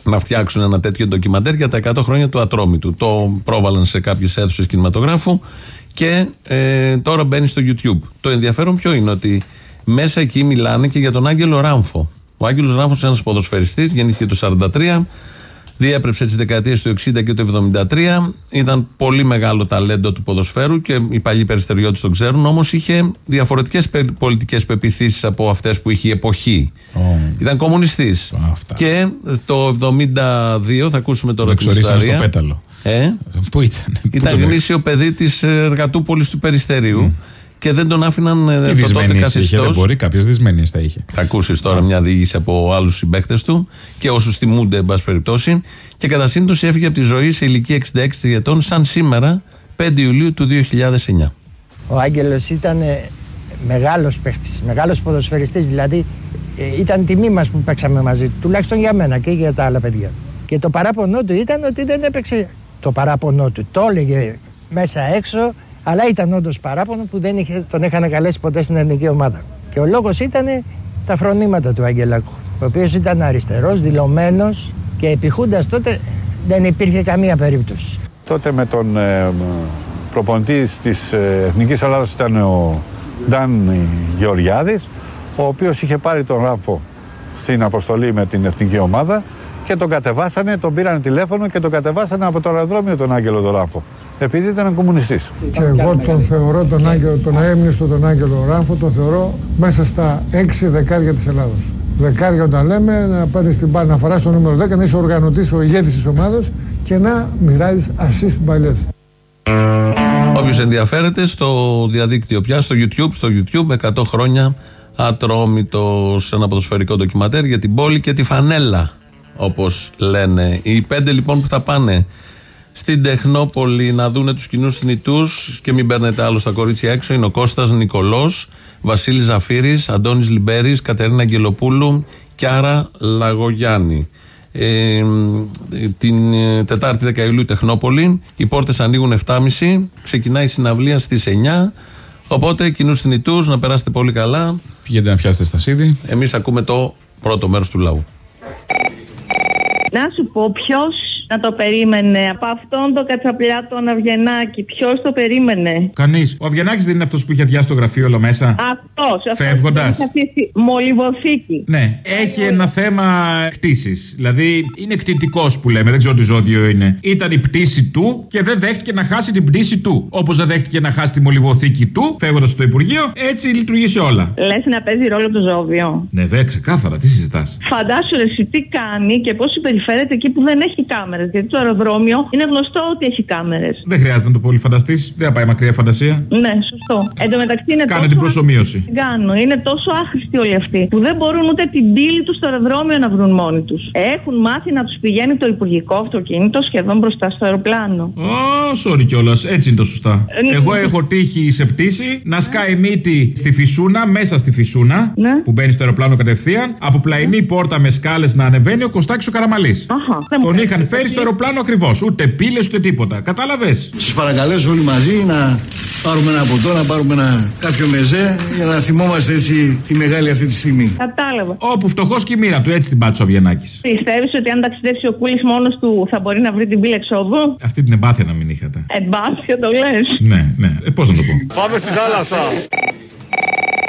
να φτιάξουν ένα τέτοιο ντοκιμαντέρ για τα 100 χρόνια του Ατρόμητου. Το πρόβαλαν σε κάποιες αίθουσες κινηματογράφου και ε, τώρα μπαίνει στο YouTube. Το ενδιαφέρον ποιο είναι ότι μέσα εκεί μιλάνε και για τον Άγγελο Ράμφο. Ο Άγγελος Ράμφος είναι ένας ποδοσφαιριστής, γεννήθηκε το 1943. Διέπρεψε τις δεκαετίες του 60 και του 73. Ήταν πολύ μεγάλο ταλέντο του ποδοσφαίρου και οι παλιοί περιστεριώτες τον ξέρουν. Όμως είχε διαφορετικές πολιτικές πεπιθήσεις από αυτές που είχε η εποχή. Ήταν κομμουνιστής. Αυτά. Και το 72, θα ακούσουμε τώρα Το την εξορίσανε ιστορία. στο πέταλο. Ε, Πού ήταν. πού ήταν το βρήκε; γνήσιο παιδί της εργατούπολης του Περιστερίου και δεν τον άφηναν ε, Τι το τότε δυσμένειε είχε, καθεστώ. δεν μπορεί, κάποιες δυσμένειε θα είχε. Θα ακούσεις τώρα μια διήγηση από άλλους συμπαίκτες του και όσους θυμούνται, εν πάση περιπτώσει. Και κατά σύμπτωση έφυγε από τη ζωή σε ηλικία 66 ετών, σαν σήμερα, 5 Ιουλίου του 2009. Ο Άγγελος ήταν ε, μεγάλος παίχτης, μεγάλος ποδοσφαιριστής, δηλαδή ε, ήταν τιμή μας που παίξαμε μαζί του, τουλάχιστον για μένα και για τα άλλα παιδιά. Και το παράπονό του ήταν ότι δεν έπαιξε το παράπονό του. Το έλεγε μέσα έξω, αλλά ήταν όντως παράπονο που δεν είχε, τον είχαν καλέσει ποτέ στην ελληνική ομάδα. Και ο λόγος ήταν τα φρονήματα του Αγγελάκου, ο οποίος ήταν αριστερός, δηλωμένος και επιχούντας τότε δεν υπήρχε καμία περίπτωση. Τότε με τον ε, προπονητή της ε, Εθνικής Ελλάδας ήταν ο Νταν Γεωργιάδης, ο οποίος είχε πάρει τον Ράμφο στην αποστολή με την εθνική ομάδα και τον κατεβάσανε, τον πήραν τηλέφωνο και τον κατεβάσανε από το αεροδρόμιο τον Άγγελο τον Ράμφο. Επειδή ήταν κομμουνιστής. Και εγώ τον θεωρώ τον Άγγελο, τον αέμνηστο τον Άγγελο Ράμφο, τον θεωρώ μέσα στα έξι δεκάρια της Ελλάδος. Δεκάρια όταν λέμε να πάρεις την μπάλα, να φοράς το νούμερο 10, να είσαι οργανωτής, ο ηγέτης της ομάδας και να μοιράζεις assist παλιές. Όποιος ενδιαφέρεται στο διαδίκτυο πια, στο YouTube, στο YouTube 100 χρόνια ατρόμητος ένα ποδοσφαιρικό ντοκιματέρ για την πόλη και τη φανέλα, όπως λένε. Οι πέντε λοιπόν που θα πάνε στην Τεχνόπολη να δούνε τους κοινούς θνητούς και μην παίρνετε άλλο στα κορίτσια έξω είναι ο Κώστας Νικολός, Βασίλης Ζαφύρης, Αντώνης Λιμπέρης, Κατερίνα Αγγελοπούλου, Κιάρα Λαγογιάννη. Ε, την ε, Τετάρτη 10 Ιουλίου Τεχνόπολη. Οι πόρτες ανοίγουν 7.30. Ξεκινάει η συναυλία στις 9. Οπότε κοινούς θνητούς να περάσετε πολύ καλά. Πηγαίνετε να πιάσετε στα σίδη. Εμείς ακούμε το πρώτο μέρος του λαού. Να σου πω ποιος να το περίμενε από αυτόν τον κατσαπλιά τον Αυγενάκη. Ποιος το περίμενε; Κανείς. Ο Αβγενάκη δεν είναι αυτός που είχε αδειάσει το γραφείο όλο μέσα; Αυτός. Φεύγοντας; Μολυβοθήκη. Ναι, έχει ένα θέμα κτήσης. Δηλαδή είναι κτητικός που λέμε, δεν ξέρω τι ζώδιο είναι. Ήταν η πτήση του και δεν δέχτηκε να χάσει την πτήση του. Όπως δεν δέχτηκε να χάσει τη μολυβοθήκη του, φεύγοντας στο Υπουργείο, έτσι λειτουργεί σε όλα. Λες να παίζει ρόλο το ζώβιο. Ναι, βέβαια, ξεκάθαρα, τι συζητάς; Φαντάσου ρε, εσύ τι κάνει και πώς συμπεριφέρεται εκεί που δεν έχει κάμερες. Γιατί το αεροδρόμιο είναι γνωστό ότι έχει κάμερες. Δεν χρειάζεται να το πολύ φανταστείς. Δεν θα πάει μακριά φαντασία. Ναι, σωστό. Εν τω μεταξύ είναι Κάνε τόσο την προσωμείωση. Τι κάνω. Είναι τόσο άχρηστοι όλοι αυτοί που δεν μπορούν ούτε την πύλη τους στο αεροδρόμιο να βρουν μόνοι τους. Έχουν μάθει να τους πηγαίνει το υπουργικό αυτοκίνητο σχεδόν μπροστά στο αεροπλάνο. Ω, sorry κιόλας, έτσι είναι το σωστά. Ε, Εγώ έχω τύχει σε πτήση να σκάει μύτη στη φυσούνα, μέσα στη φυσούνα, Ναι. που μπαίνει στο αεροπλάνο κατευθείαν, από πλαϊνή πόρτα με σκάλες να ανεβαίνει ο Κωστάκης ο Καραμαλής. Τον είχαν φέρει στο αεροπλάνο ακριβώς. Ούτε πύλες ούτε τίποτα. Κατάλαβες; Σας παρακαλέσω όλοι μαζί να πάρουμε ένα ποτό, να πάρουμε ένα κάποιο μεζέ για να θυμόμαστε έτσι τη μεγάλη αυτή τη στιγμή. Κατάλαβα. Όπου φτωχός και η μοίρα του, έτσι την πάτησε ο Αβγενάκη. Πιστεύεις ότι αν ταξιδέψει ο Κούλης μόνος του θα μπορεί να βρει την πύλη εξόδου; Αυτή την εμπάθεια να μην είχατε. Εμπάθεια το λες. Ναι, ναι. Ε, Πώς να το πω. Πάμε στη θάλασσα.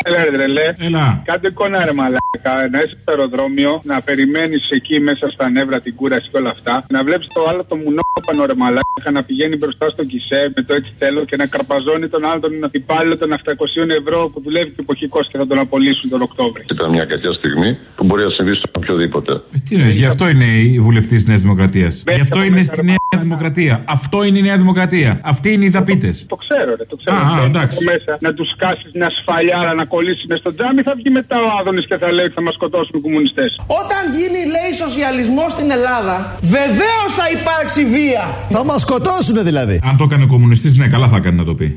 Έλα ρε τρελέ. Έλα. Κάντε εικόνα ρε μαλάκα. Να είσαι στο αεροδρόμιο, να περιμένεις εκεί μέσα στα νεύρα την κούραση και όλα αυτά. Να βλέπεις το άλλο το μουνόπανο ρε μαλάκα να πηγαίνει μπροστά στο κισέ με το έτσι θέλω και να καρπαζώνει τον άλλο τον υπάλληλο των 700 ευρώ που δουλεύει και εποχικός και θα τον απολύσουν τον Οκτώβρη. Ήταν μια κακιά στιγμή που μπορεί να συμβεί στον οποιοδήποτε. Τι εννοεί, γι' αυτό είναι η βουλευτής της Νέας Δημοκρατίας. Γι' αυτό είναι στη Νέα Δημοκρατία. Αυτό είναι η Νέα Δημοκρατία. Αυτοί είναι οι δαπίτες. Το ξέρω, ρε, το ξέρω. Α, α, Και εντάξει. από Μέσα, να τους κάσει μια σφαλιάρα να κολλήσεις με στο τζάμι, θα βγει μετά ο Άδωνης και θα λέει ότι θα μας σκοτώσουν οι κομμουνιστές. Όταν γίνει, λέει, σοσιαλισμός στην Ελλάδα, βεβαίως θα υπάρξει βία. Θα μας σκοτώσουν δηλαδή. Αν το έκανε ο κομμουνιστής, ναι, καλά θα έκανε να το πει.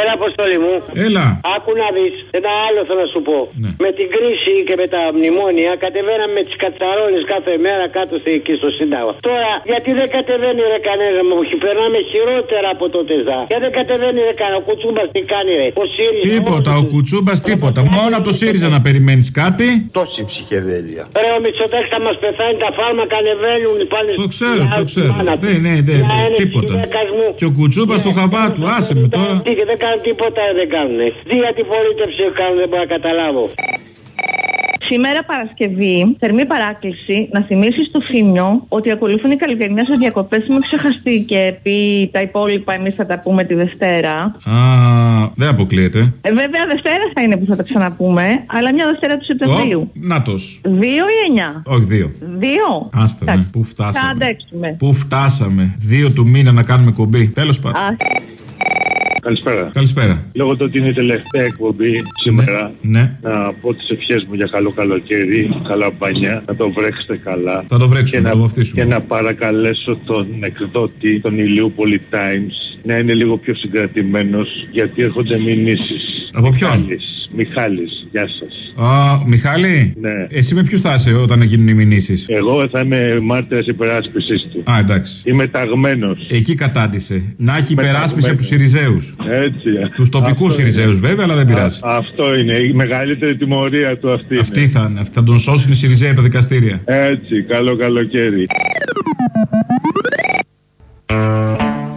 Έλα, αποστολή μου. Έλα. Άκου να δεις. Ένα άλλο θέλω να σου πω. Ναι. Με την κρίση και με τα μνημόνια κατεβαίναμε με τις κατσαρόλε κάθε μέρα κάτω στη, εκεί στο Σύνταγμα. Τώρα, γιατί δεν κατεβαίνει ρε κανένα μου, όχι, περνάμε χειρότερα από το ΤΕΖΑ. Γιατί δεν κατεβαίνει ρε κανένα, ο Κουτσούμπας τι κάνει ρε. Ο ΣΥΡΙΖΑ. Τίποτα, ο Κουτσούμπας τίποτα. Μόνο από το ΣΥΡΙΖΑ να περιμένεις κάτι. Τόση ψυχεδέλεια. Ρε ο Μητσοτάκης θα μας πεθάνει, τα φάρμακα ανεβαίνουν πάλι. Το ξέρω, το ξέρω. Ναι, ναι, ναι, ναι, τίποτα. Και ο Κουτσούμπας στο χαβά του, άσε με τώρα. Τι και δεν κάνουν τίποτα, δεν κάνουν. Τι για την πολίτευση κάνουν, δεν μπορώ να καταλάβω. Σήμερα Παρασκευή, θερμή παράκληση, να θυμίσεις στο Θήμιο ότι ακολουθούν οι καλλιτεχνιέ σε διακοπές. Μην ξεχαστεί και πει τα υπόλοιπα, εμείς θα τα πούμε τη Δευτέρα. Α, δεν αποκλείεται. Ε, βέβαια, Δευτέρα θα είναι που θα τα ξαναπούμε, αλλά μια Δευτέρα του Σεπτεμβρίου. Νάτο. Δύο ή εννιά; Όχι, δύο. Δύο; Άστα, ναι. Εντάξει. Πού Θα φτάσαμε. αντέξουμε. Πού φτάσαμε. Δύο του μήνα να κάνουμε κομπή. Τέλος πάντων. Α, Καλησπέρα. Καλησπέρα. Λόγω του ότι είναι η τελευταία εκπομπή σήμερα, Ναι. να πω τις ευχές μου για καλό καλοκαίρι, καλά μπανιά, να το βρέξετε καλά. Θα το βρέξουμε, και θα να, το βαφτίσουμε. Και να παρακαλέσω τον εκδότη, τον Ηλιούπολη Times, να είναι λίγο πιο συγκρατημένος, γιατί έρχονται μηνύσεις. Από ποιον; Μιχάλης, Μιχάλης, γεια σας. Α, Μιχάλη; Ναι. Εσύ με ποιους θα είσαι όταν γίνουν οι μηνύσεις; Εγώ θα είμαι μάρτυρας υπεράσπισης του. Α, εντάξει. Είμαι ταγμένος. Εκεί κατάντησε. Να έχει Με υπεράσπιση από τους ταγμένος. Σιριζέους. Έτσι. Τους τοπικούς Αυτό Σιριζέους είναι. βέβαια, αλλά δεν πειράζει. Α, αυτό είναι. Η μεγαλύτερη τιμωρία του αυτή. Αυτή είναι. θα είναι. Αυτή θα τον σώσουν οι Σιριζέοι από τα δικαστήρια. Έτσι. Καλό καλοκαίρι.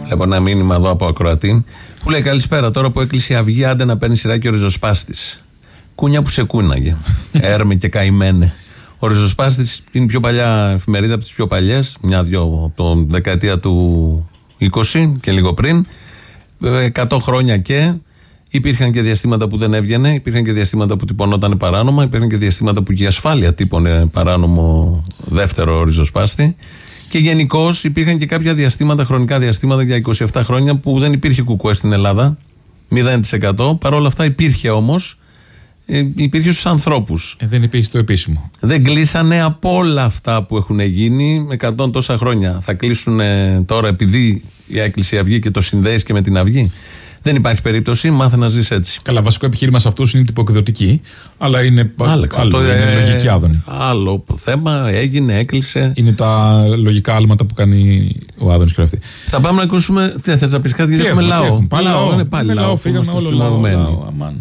Βλέπω ένα μήνυμα εδώ από ακροατή που λέει Καλησπέρα. Τώρα που έκλεισε η αυγή, άντε να παίρνει σειρά και ο ριζοσπάστης. Κούνια που σε κούναγε. *laughs* Έρμε και καημένε. Ο ριζοσπάστης είναι η πιο παλιά εφημερίδα από τις πιο παλιές, μια-δυο από το δεκαετία του 20 και λίγο πριν. Ε, 100 χρόνια και. Υπήρχαν και διαστήματα που δεν έβγαινε, υπήρχαν και διαστήματα που τυπωνόταν παράνομα, υπήρχαν και διαστήματα που και η ασφάλεια τύπωνε παράνομο δεύτερο ριζοσπάστη. Και γενικώ υπήρχαν και κάποια διαστήματα, χρονικά διαστήματα για 27 χρόνια που δεν υπήρχε κουκουέ στην Ελλάδα. 0%. Παρ' όλα αυτά υπήρχε όμως. Ε, υπήρχε στους ανθρώπους. Ε, δεν υπήρχε το επίσημο. Δεν κλείσανε από όλα αυτά που έχουν γίνει με 100 τόσα χρόνια. Θα κλείσουν τώρα επειδή η Έκκληση Αυγή και το συνδέεις και με την Αυγή. Δεν υπάρχει περίπτωση, μάθε να ζεις έτσι. Καλά, βασικό επιχείρημα σε αυτούς είναι τυποκριτική, αλλά είναι, πα- Άλλο, άλλο, αυτό, είναι ε, λογική άδωνη. Άλλο θέμα, έγινε, έκλεισε. Είναι τα λογικά άλματα που κάνει ο Άδωνης και αυτή. Θα πάμε να ακούσουμε. Τι θες να πεις κάτι, γιατί Τι έχουμε έχουμε, τι λαό. έχουμε, πάλι λαό. είναι πάλι Είναι λαό. λαό, που φύγαμε είμαστε όλο λαό, στυλωμένοι. λαό, αμάν.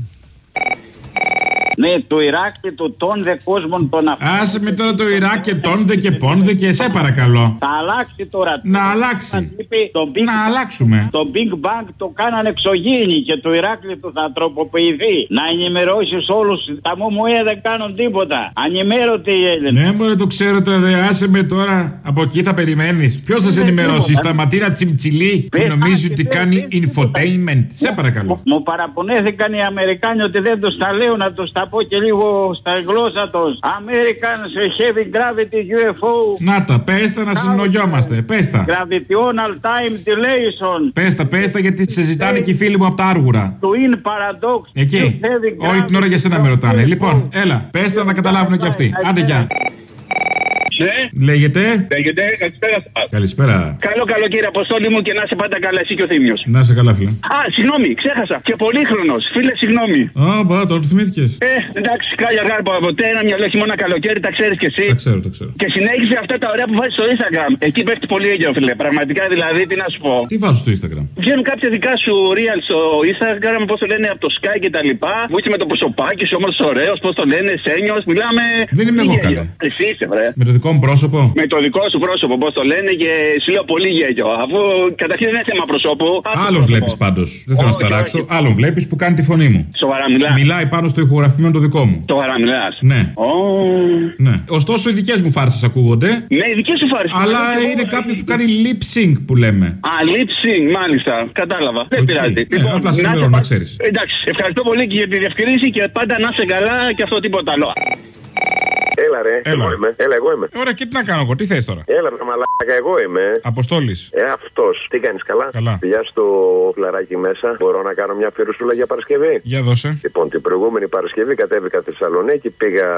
Ναι, του Ιράκ και του τόνδε κόσμων των αυτών. Άσε με τώρα το Ιράκ και τόνδε και πόνδε και σε παρακαλώ. Θα αλλάξει τώρα. Να αλλάξει. Το Big Να αλλάξουμε. Το Big Bang το κάνανε εξωγήινοι και το Ηράκλειο του θα τροποποιηθεί. Να ενημερώσεις όλους. Τα ΜΜΕ δεν κάνουν τίποτα. Ανημέρωτοι οι Έλληνες. Ναι, μπορεί το ξέρω το δε, άσε με τώρα. Από εκεί θα περιμένεις. Ποιος θα σε Είναι ενημερώσει, η τίποτα. σταματήρα τσιμτσιλή που Πες, νομίζει άσε, ότι πες, κάνει πες, infotainment. Σε παρακαλώ. Μου παραπονέθηκαν οι Αμερικάνοι ότι δεν τους τα λέω να τους τα πω και λίγο στα γλώσσα τους. Americans heavy gravity UFO. Να τα, πες τα να συνολογιόμαστε. Πες τα. Gravitational time dilation. Πες τα, πες τα γιατί σε ζητάνε και οι φίλοι μου από τα άργουρα. Twin paradox. Εκεί. Heavy Όλη την ώρα για σένα με ρωτάνε. Λοιπόν, έλα, πες τα να καταλάβουν και αυτοί. Άντε, γεια. Ναι. Λέγεται; Λέγεται, καλησπέρα σας. Καλησπέρα. Καλό καλοκαίρι, Αποστόλη μου και να είσαι πάντα καλά, εσύ και ο Θήμιος. Να σε καλά, φίλε. Α, συγγνώμη, ξέχασα. Και πολύχρονος. Φίλε, συγγνώμη. Α, μπα, τώρα το θυμήθηκες. Ε, εντάξει, κάλια αργά από ποτέ ένα μυαλό χειμώνα καλοκαίρι, τα ξέρεις κι εσύ. Τα ξέρω, το ξέρω. Και συνέχισε αυτά τα ωραία που βάζεις στο Instagram. Εκεί πέφτει πολύ έγκαιρο, φίλε. Πραγματικά δηλαδή, τι να σου πω. Τι βάζω στο Instagram; Βγαίνουν κάποια δικά σου real στο Instagram, πώς το λένε, από το Sky και τα λοιπά. Βούτσι με το προσωπάκι σου, όμως ωραίος, πώς το λένε, Σένιος. Μιλάμε. Δεν είμαι εγώ, γέλιο. καλέ. Εσύ είσαι, βρε. Με το δικό μου πρόσωπο. Με το δικό σου πρόσωπο, πώς το λένε, και σου λέω πολύ γέλιο. Αφού καταρχήν δεν είναι θέμα προσώπου. Άλλον βλέπεις πάντως. Δεν θέλω να Όχι, σταράξω. όχι. Άλλον βλέπεις που κάνει τη φωνή μου. Σοβαρά μιλάς. Μιλάει πάνω στο ηχογραφημένο το δικό μου. Σοβαρά μιλάς. Ναι. ναι. Ωστόσο, οι δικές μου φάρσες ακούγονται. Ναι, οι δικές σου φάρσες. Αλλά είναι κάποιος που κάνει lip sync που λέμε. Α, lip sync, μάλιστα. Κατάλαβα. Δεν Οκ. πειράζει. Ναι, απλά σε να ενημερώνω, είσαι να πα- ξέρεις. Εντάξει, ευχαριστώ πολύ και για τη διευκρίνηση και πάντα να είσαι καλά και αυτό τίποτα άλλο. Έλα ρε, Έλα. εγώ είμαι. Έλα, εγώ είμαι. Ωραία, και τι να κάνω εγώ, τι θες τώρα; Έλα, ρε μαλάκα, εγώ είμαι. Αποστόλης. Ε, αυτός. Τι κάνεις, καλά; Καλά. Φιλιά στο φλαράκι μέσα. Μπορώ να κάνω μια αφιερωσούλα για Παρασκευή; Για δώσε. Λοιπόν, την προηγούμενη Παρασκευή κατέβηκα στη Θεσσαλονίκη, πήγα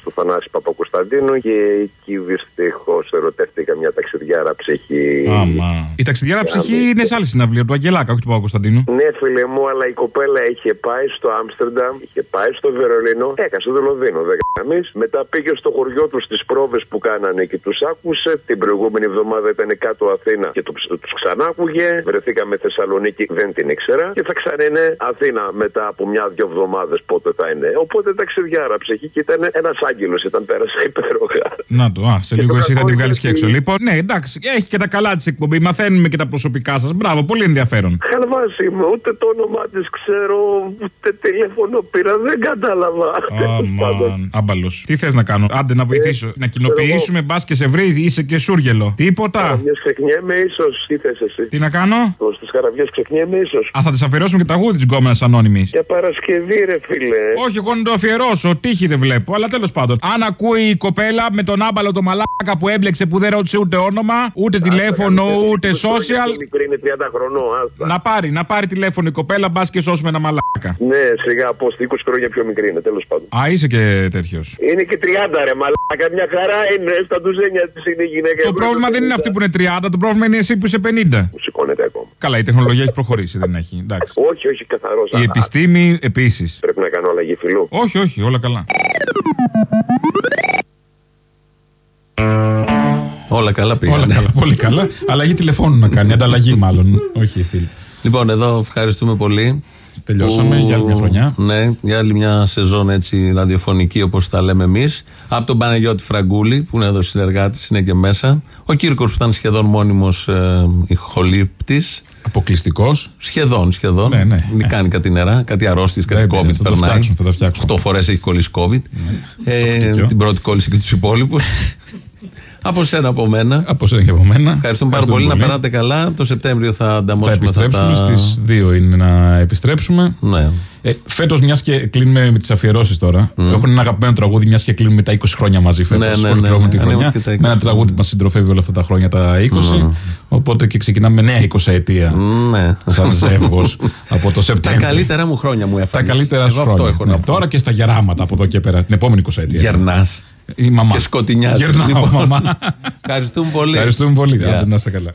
στο Θανάση Παπακοσταντίνου και εκεί δυστυχώς ερωτεύτηκα μια ταξιδιάρα ψυχή. Άμα. Η ταξιδιάρα ψυχή είναι σε άλλη συναυλία του Αγγελάκα, όχι του Παπακοσταντίνου. Ναι, φίλε μου, αλλά η κοπέλα είχε πάει στο Άμστερνταμ, είχε πάει στο Βερολίνο, έκασε το Λονδίνο, δεν γραμμής. Μετά πήγε στο χωριό τους στις πρόβες που κάνανε και τους άκουσε. Την προηγούμενη εβδομάδα ήταν κάτω Αθήνα και τους ξανά άκουγε. Βρεθήκαμε Θεσσαλονίκη, δεν την ήξερα. Και θα ξανά Αθήνα μετά από μια-δυο εβδομάδες πότε θα είναι. Οπότε ταξιδιάρα ψυχή και ήταν ένας άγγελος, ήταν πέρασε υπέροχα. Να το, α, σε Και λίγο το εσύ θα κακό τη είναι βγάλεις και ότι- έξω. Λοιπόν, ναι, εντάξει, έχει και τα καλά της εκπομπή. Μαθαίνουμε και τα προσωπικά σας. Μπράβο, πολύ ενδιαφέρον. Χαλβάση είμαι, ούτε το όνομά της ξέρω, ούτε τηλέφωνο πήρα, δεν κατάλαβα. Αμάν, άμπαλος. Τι θες να κάνω, άντε να βοηθήσω. Να κοινοποιήσουμε, μπας και σε βρει, είσαι και σούργελο. Τίποτα. Χαραβιέ ξεχνιέμαι, ίσως. Τι θες εσύ; Τι να κάνω; Στις χαραβιέ ξεχνιέμαι, ίσως. Α, θα τη αφιερώσουμε και τα γούδι της γκόμενας ανώνυμης. Για Παρασκευή, ρε φίλε. Όχι, εγώ να το αφιερώσω. Τύχη δεν βλέπω. Αλλά τέλος πάντων. Αν ακούει η κοπέλα με τον άμπαλο το μαλάκα που έμπλεξε που δεν ρώτησε ούτε όνομα, ούτε τηλέφωνο, ούτε social. Μικρή είναι 30 χρονών, άστα. Να πάρει, να πάρει τηλέφωνο η κοπέλα, μπας και σώσουμε ένα μαλάκα. Ναι, σιγά πω 20 χρόνια πιο μικρή είναι, τέλος πάντων. Α, είσαι και τέτοιος. Είναι και 30 ρε μαλάκα, μια χαρά είναι. Στα ντουζένια τη είναι η γυναίκα. Το πρόβλημα δεν είναι αυτή που είναι 30, το πρόβλημα είναι εσύ που είσαι 50. Που σηκώνεται ακόμα. Καλά, η τεχνολογία έχει προχωρήσει, δεν έχει. Εντάξει. Όχι, όχι, καθαρός. Η επιστήμη επίσης. Πρέπει να κάνω αλλαγή φιλού. Όχι, όχι, όλα καλά. Όλα καλά πήγανε. Όλα καλά, πολύ καλά. Αλλαγή τηλεφώνου να κάνει, ανταλλαγή μάλλον. Όχι, φίλοι. Λοιπόν, εδώ ευχαριστούμε πολύ. Τελειώσαμε για άλλη μια χρονιά. Ναι, για άλλη μια σεζόν έτσι ραδιοφωνική όπως τα λέμε εμείς. Από τον Παναγιώτη Φραγκούλη, που είναι εδώ συνεργάτης, είναι και μέσα. Ο Κύρκος που ήταν σχεδόν μόνιμος ε, ηχολήπτης. Αποκλειστικός. Σχεδόν, σχεδόν. Ναι, ναι, Μην κάνει κάτι νερά, κάτι αρρώστιες, κάτι Δεν COVID πειράζει, θα το περνάει. φτιάξουμε, θα το φτιάξουμε. Ναι. 8 φορές έχει κολλήσει COVID. Ε, δίκιο. την πρώτη κόλλησε και τους υπόλοιπους. Από σένα, από μένα. Από σένα και από μένα. Ευχαριστούμε πάρα πολύ. Να περάτε καλά. Το Σεπτέμβριο θα Θα ανταμώσουμε επιστρέψουμε. αυτά τα... Στις 2 είναι να επιστρέψουμε. Ναι. Ε, Φέτος, μιας και κλείνουμε με τις αφιερώσεις τώρα. Έχουν ένα αγαπημένο τραγούδι, μιας και κλείνουμε τα 20 χρόνια μαζί φέτος. Ναι, ναι, ναι. Ολοκληρώνουμε τη Ανέβηκε χρονιά. και τα 20 Με ένα τραγούδι που μας συντροφεύει όλα αυτά τα χρόνια, τα 20. Ναι. Οπότε και ξεκινάμε νέα 20 ετία. Ναι. Σαν ζεύγος από το Τα Σεπτέμβριο. καλύτερα μου χρόνια μου Τα έφαγες. καλύτερα σου Εγώ αυτό χρόνια. έχω να Ναι, πω. Τώρα και στα γεράματα από εδώ και πέρα, την επόμενη 20 ετία. Γερνάς. Η μαμά. Και σκοτεινιάζει. Γερνάω, Λοιπόν, μαμά. Ευχαριστούμε πολύ. Ευχαριστούμε πολύ. Γεια. Άντε, να είστε καλά.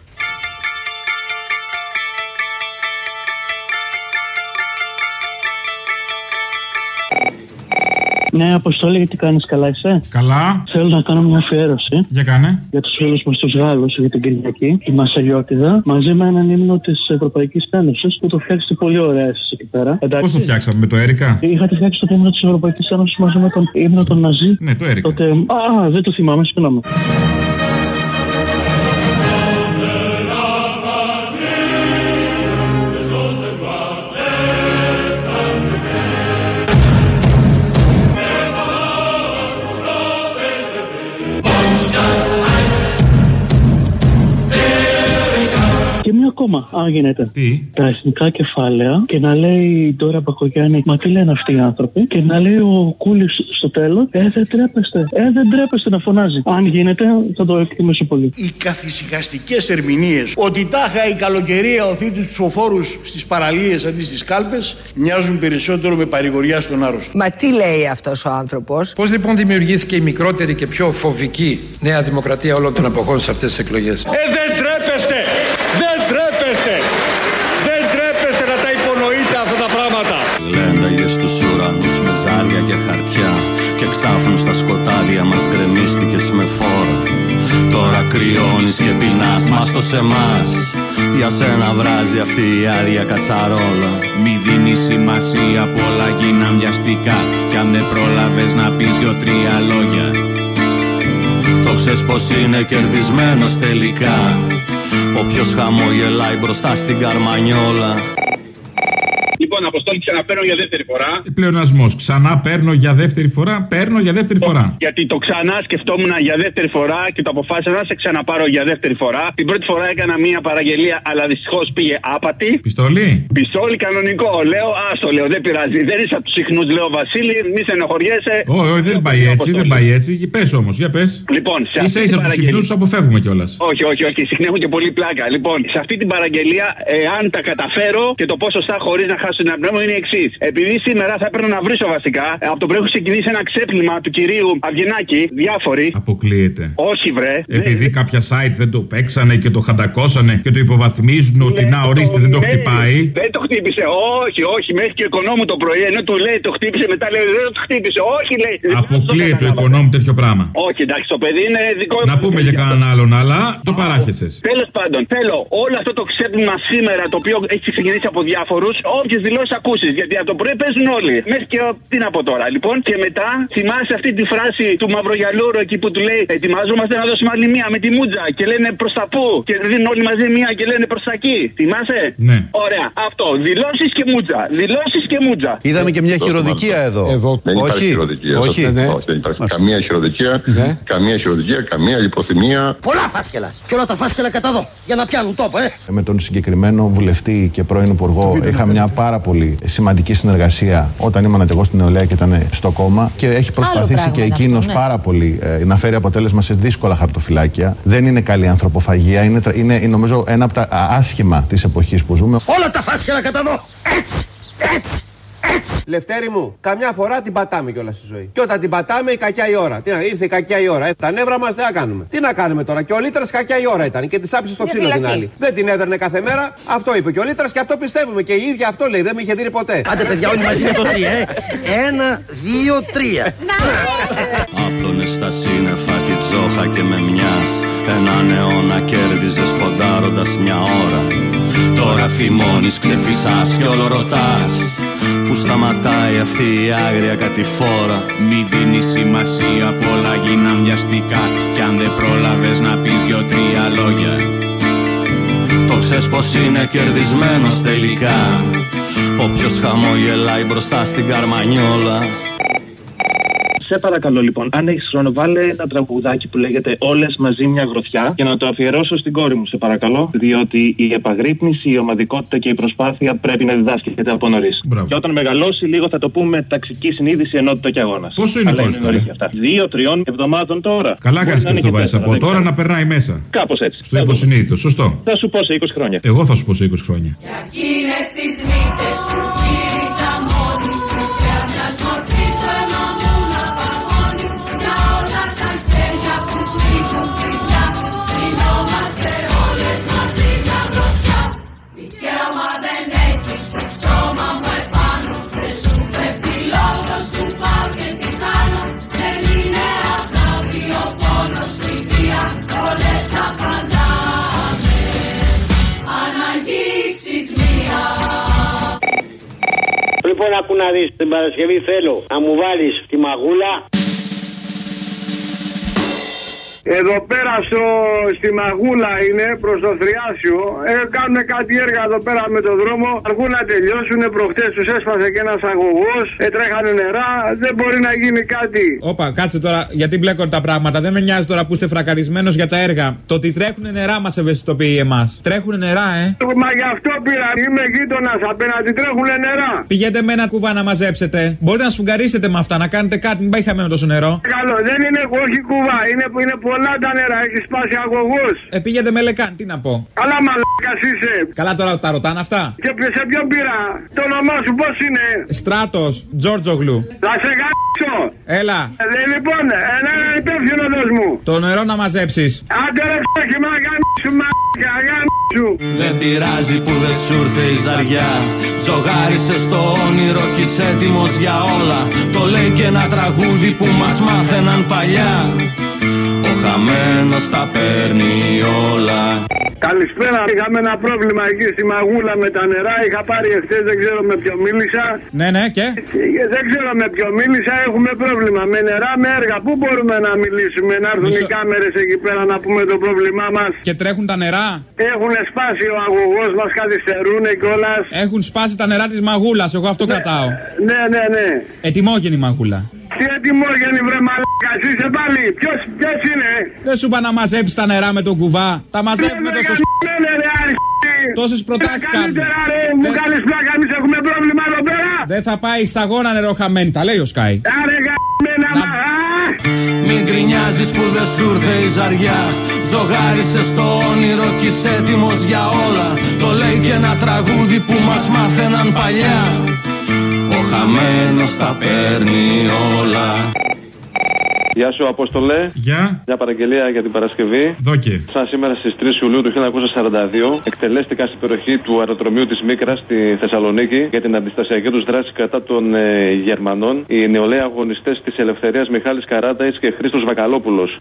Ναι, Αποστόλη, γιατί κάνεις καλά, είσαι; Καλά. Θέλω να κάνω μια αφιέρωση. Για κάνε. Για τους φίλους μας τους Γάλλους για την Κυριακή, τη Μασαλιώτιδα, μαζί με έναν ύμνο της Ευρωπαϊκής Ένωσης που το φτιάξετε πολύ ωραία εσείς εκεί πέρα. Πώς το φτιάξαμε, με το Έρικα; Είχατε φτιάξει το ύμνο της Ευρωπαϊκής Ένωσης μαζί με τον ύμνο των Ναζί. Ναι, το Έρικα. Τότε... Α, δεν το θυμάμαι, συγγνώμη. Ακόμα, αν γίνεται. Τι; Τα εθνικά κεφάλαια και να λέει η Ντόρα Μπακογιάννη, Μα τι λένε αυτοί οι άνθρωποι. Και να λέει ο Κούλης στο τέλος, Ε, δεν τρέπεστε. Ε, δεν τρέπεστε να φωνάζει. Αν γίνεται, θα το εκτιμήσω πολύ. Οι καθησυχαστικές ερμηνείες ότι τάχα η καλοκαιρία οθεί τους ψηφοφόρους στις παραλίες αντί στις κάλπες μοιάζουν περισσότερο με παρηγοριά στον άρρωστο. Μα τι λέει αυτός ο άνθρωπος; Πώς λοιπόν δημιουργήθηκε η μικρότερη και πιο φοβική Νέα Δημοκρατία όλων των εποχών σε αυτές τις εκλογές; Ε, δεν τρέπεστε! Δεν τρέπεστε! Δεν τρέπεστε να τα υπονοείτε αυτά τα πράγματα! Λένταγε στους ουρανούς με ζάρια και χαρτιά Και ξάφνου στα σκοτάδια μας γκρεμίστηκες με φόρα. Τώρα κρυώνεις και πεινάς μας το σε εμάς Για σένα βράζει αυτή η άδεια κατσαρόλα. Μη δίνεις σημασία πολλά γίναν βιαστικά. Κι αν δεν πρόλαβες να πεις δυο-τρία λόγια. Το ξέρεις πως είναι κερδισμένος τελικά Όποιος χαμογελάει μπροστά στην καρμανιόλα Λοιπόν, Αποστόλη, ξαναπαίρνω για δεύτερη φορά. Πλεονασμός. Ξανά παίρνω για δεύτερη φορά. Παίρνω για δεύτερη φορά. Γιατί το ξανά σκεφτόμουν για δεύτερη φορά και το αποφάσισα να σε ξαναπάρω για δεύτερη φορά. Την πρώτη φορά έκανα μία παραγγελία, αλλά δυστυχώς πήγε άπατη. Πιστολή. Πιστόλι κανονικό. Λέω, άστο λέω, δεν πειράζει. Δεν είσαι από τους συχνούς, λέω Βασίλη, μη στενοχωριέσαι. Όχι, όχι, δεν πάει έτσι, δεν πάει έτσι. Πες όμως, για πες. Λοιπόν, σε αυτή σα την ίσα από τους παραγγελία- συχνούς τους αποφεύγουμε κιόλας. Όχι, όχι, όχι. Συχνά έχουν και πολύ πλάκα. Λοιπόν, σε αυτή την παραγγελία, εάν τα καταφέρω και το πόσο θα χωρίς να χάσω την απνεύμα είναι η εξής. Επειδή σήμερα θα έπρεπε να βρίσω βασικά, από το πρωί έχω ξεκινήσει ένα ξέπλυμα του κυρίου Αυγενάκη, διάφοροι. Αποκλείεται. Όχι, βρε. Επειδή κάποια site δεν το παίξανε και το χαντακώσανε και το υποβαθμίζουν ότι να ορίστε δεν το Ναι, χτυπάει. Δεν το χτύπησε. Όχι, όχι. Μέχρι και ο οικονόμου το πρωί ενώ του λέει το χτύπησε, μετά λέει δεν το χτύπησε. Όχι, λέει. Αποκλείεται ο οικονόμου τέτοιο πράγμα. Όχι, εντάξει, το παιδί είναι δικό Να πούμε για κανέναν άλλον, αλλά το παράχεσαι. Τέλος πάντων, θέλω όλο αυτό το ξέπλυμα σήμερα το οποίο έχει ξεκινήσει από διάφορους, όποιες δηλώσεις ακούσεις. Γιατί από το πρωί παίζουν όλοι. Μέχρι και. ο- Τι να πω τώρα, λοιπόν. Και μετά θυμάσαι αυτή τη φράση του Μαυρογιαλούρου εκεί που του λέει Ετοιμαζόμαστε να δώσουμε άλλη μία με τη μούτζα. Και λένε προς τα πού. Και δίνουν όλοι μαζί μία και λένε προς τα εκεί. Θυμάσαι; Ναι. Ωραία. Αυτό. Δηλώσεις και μούτζα. Δηλώσεις και μούτζα. Είδαμε και μια χειροδικία εδώ. Δεν υπάρχει Όχι. χειροδικία. Όχι. Σας- όχι, δεν υπάρχει καμία χειροδικία, καμία χειροδικία, καμία λιποθυμία. Πολλά φάσκελα. Και όλα τα φάσκελα κατά εδώ. Για να πιάνουν τόπο, ε. Με τον συγκεκριμένο βουλευτή και πρώην Υπουργό είχα μια πάρα πολύ σημαντική συνεργασία όταν ήμουν εγώ στην νεολαία και ήταν στο κόμμα και έχει προσπαθήσει πράγμα και είναι εκείνος αυτό, ναι. πάρα πολύ ε, να φέρει αποτέλεσμα σε δύσκολα χαρτοφυλάκια. Δεν είναι καλή ανθρωποφαγία, είναι, τρα- είναι, είναι, νομίζω ένα από τα α, άσχημα της εποχής που ζούμε. Όλα τα φάσκελα κατά εδώ. Έτσι, έτσι, έτσι. Λευτέρη μου, καμιά φορά την πατάμε κιόλας στη ζωή. Και όταν την πατάμε, η κακιά η ώρα. Τι να, ήρθε η κακιά η ώρα. Ε. Τα νεύρα μας δεν θα κάνουμε. Τι να κάνουμε τώρα. Και ο Λύτρας κακιά η ώρα ήταν. Και της άψησε στο Για ξύλο την φυλακή. άλλη. Δεν την έδερνε κάθε μέρα. Αυτό είπε και ο Λύτρας και αυτό πιστεύουμε. Και η ίδια αυτό λέει. Δεν με είχε δει ποτέ. Άντε παιδιά όλοι μαζί με το τρία, ε. Ένα, δύο, τρία. Άπλωνες στα σύννεφα τη τζόχα και με μιας Έναν αιώνα κέρδιζες ποντάροντας μια ώρα Τώρα θυμώνεις, ξεφυσάς και όλο ρωτάς. Που σταματάει αυτή η άγρια κατηφόρα. Μη δίνεις σημασία πολλά γίναν βιαστικά Κι αν δεν πρόλαβες να πεις δυο-τρία λόγια. Το ξέρεις πως είναι κερδισμένος τελικά. Όποιος χαμογελάει μπροστά στην καρμανιόλα Σε παρακαλώ λοιπόν, αν έχεις χρόνο, βάλε ένα τραγουδάκι που λέγεται Όλες μαζί μια γροθιά και να το αφιερώσω στην κόρη μου, σε παρακαλώ. Διότι η επαγρύπνηση, η ομαδικότητα και η προσπάθεια πρέπει να διδάσκεται από νωρίς. Και όταν μεγαλώσει, λίγο θα το πούμε ταξική συνείδηση, ενότητα και αγώνας. Πόσο είναι η κόρη σου, νωρίς ρε; αυτά. Δύο-τριών εβδομάδων τώρα. Καλά Μπορεί κάνεις να και είναι το βάζει τέσσερα, από δεν τώρα ξέρω. να περνάει μέσα. Κάπως έτσι. Στο υποσυνείδητο, σωστό. Θα σου πω σε 20 χρόνια. Εγώ θα σου πω σε 20 χρόνια. Εκείνες άκου να δεις την Παρασκευή θέλω να μου βάλεις τη μαγούλα. Εδώ πέρα στο, στη Μαγούλα είναι προς το Θριάσιο. Ε, κάνουν κάτι έργα εδώ πέρα με το δρόμο. Αργούν να τελειώσουν. Προχτές τους έσπασε και ένας αγωγός. Ε, τρέχανε νερά. Δεν μπορεί να γίνει κάτι. Όπα, κάτσε τώρα, γιατί μπλέκονται τα πράγματα. Δεν με νοιάζει τώρα που είστε φρακαρισμένος για τα έργα. Το ότι τρέχουν νερά μας ευαισθητοποιεί εμάς. Τρέχουν νερά, ε. Μα γι' αυτό πήρα. Είμαι γείτονας απέναντι. Τρέχουν νερά. Πηγαίνετε με ένα κουβά να μαζέψετε. Μπορείτε να σφουγγαρίσετε με αυτά, να κάνετε κάτι. Μην πάει χαμένο τόσο νερό. Καλό, δεν είναι όχι κουβά. Είναι, είναι πολλά τα νερά. Έχεις σπάσει αγωγό. Ε, πήγαινε με λεκάν, τι να πω. Αλλά μαλάκας είσαι. Καλά τώρα τα ρωτάνε αυτά. Και πι- σε ποιον πήρα; Το όνομά σου πώς είναι; Στράτος, Τζόρτζογλου. Θα σε γάμψω. Έλα, Ε, λοιπόν, ένα υπεύθυνο δώσ' μου. το νερό να μαζέψεις. Άντε ρε ψάχη μα γάμψου μαλάκα γάμψου. Δεν πειράζει που δεν σου ήρθε η ζαριά Τζογάρισε στο όνειρο κι είσαι έτοιμος για όλα Το λέει και ένα τραγούδι που μας μάθαιναν παλιά Ο χαμένος τα παίρνει όλα Καλησπέρα. Είχαμε ένα πρόβλημα εκεί στη Μαγούλα με τα νερά. Είχα πάρει εχθές, δεν ξέρω με ποιο μίλησα. Ναι, ναι, και; Ε, Δεν ξέρω με ποιο μίλησα. Έχουμε πρόβλημα με νερά, με έργα. Πού μπορούμε να μιλήσουμε, να έρθουν Μισό- οι κάμερες εκεί πέρα να πούμε το πρόβλημά μας. Και τρέχουν τα νερά; Έχουν σπάσει ο αγωγός μας, καθυστερούν κιόλας. Έχουν σπάσει τα νερά της μαγούλας. Εγώ αυτό κρατάω. Ναι, ναι, ναι. Ετοιμόγενη μαγούλα. Τι ετοιμόγενη βρε μαλάκα, είσαι πάλι. Ποιος, ποιος είναι; Δεν σου είπα να μαζέψεις τα νερά με τον κουβά. Τα μαζεύουμε Ναι, τόσο. ναι, ρε, αρχή. Τόσες προτάσεις κάνουμε. Καλύτερα ρε, μου κάνεις πλάκα, εμείς έχουμε πρόβλημα εδώ πέρα. Δεν θα πάει σταγόνα νερό χαμένη. Τα λέει ο Σκάι. Άρε γαμμένα μα. Μην γκρινιάζεις που δεν σου ήρθε η ζαριά Τζογάρισε στο όνειρο κι είσαι έτοιμος για όλα Το λέει και ένα τραγούδι που μας μάθαιναν παλιά Ο χαμένος τα παίρνει όλα Γεια σου, Απόστολε. Γεια. Μια παραγγελία για την Παρασκευή. Δόκε. Σαν σήμερα στις 3 Ιουλίου του 1942, εκτελέστηκαν στην περιοχή του αεροδρομίου της Μίκρας στη Θεσσαλονίκη για την αντιστασιακή τους δράση κατά των ε, Γερμανών οι νεολαίοι αγωνιστές της Ελευθερίας Μιχάλης Καράταης και Χρήστος Βακαλόπουλος.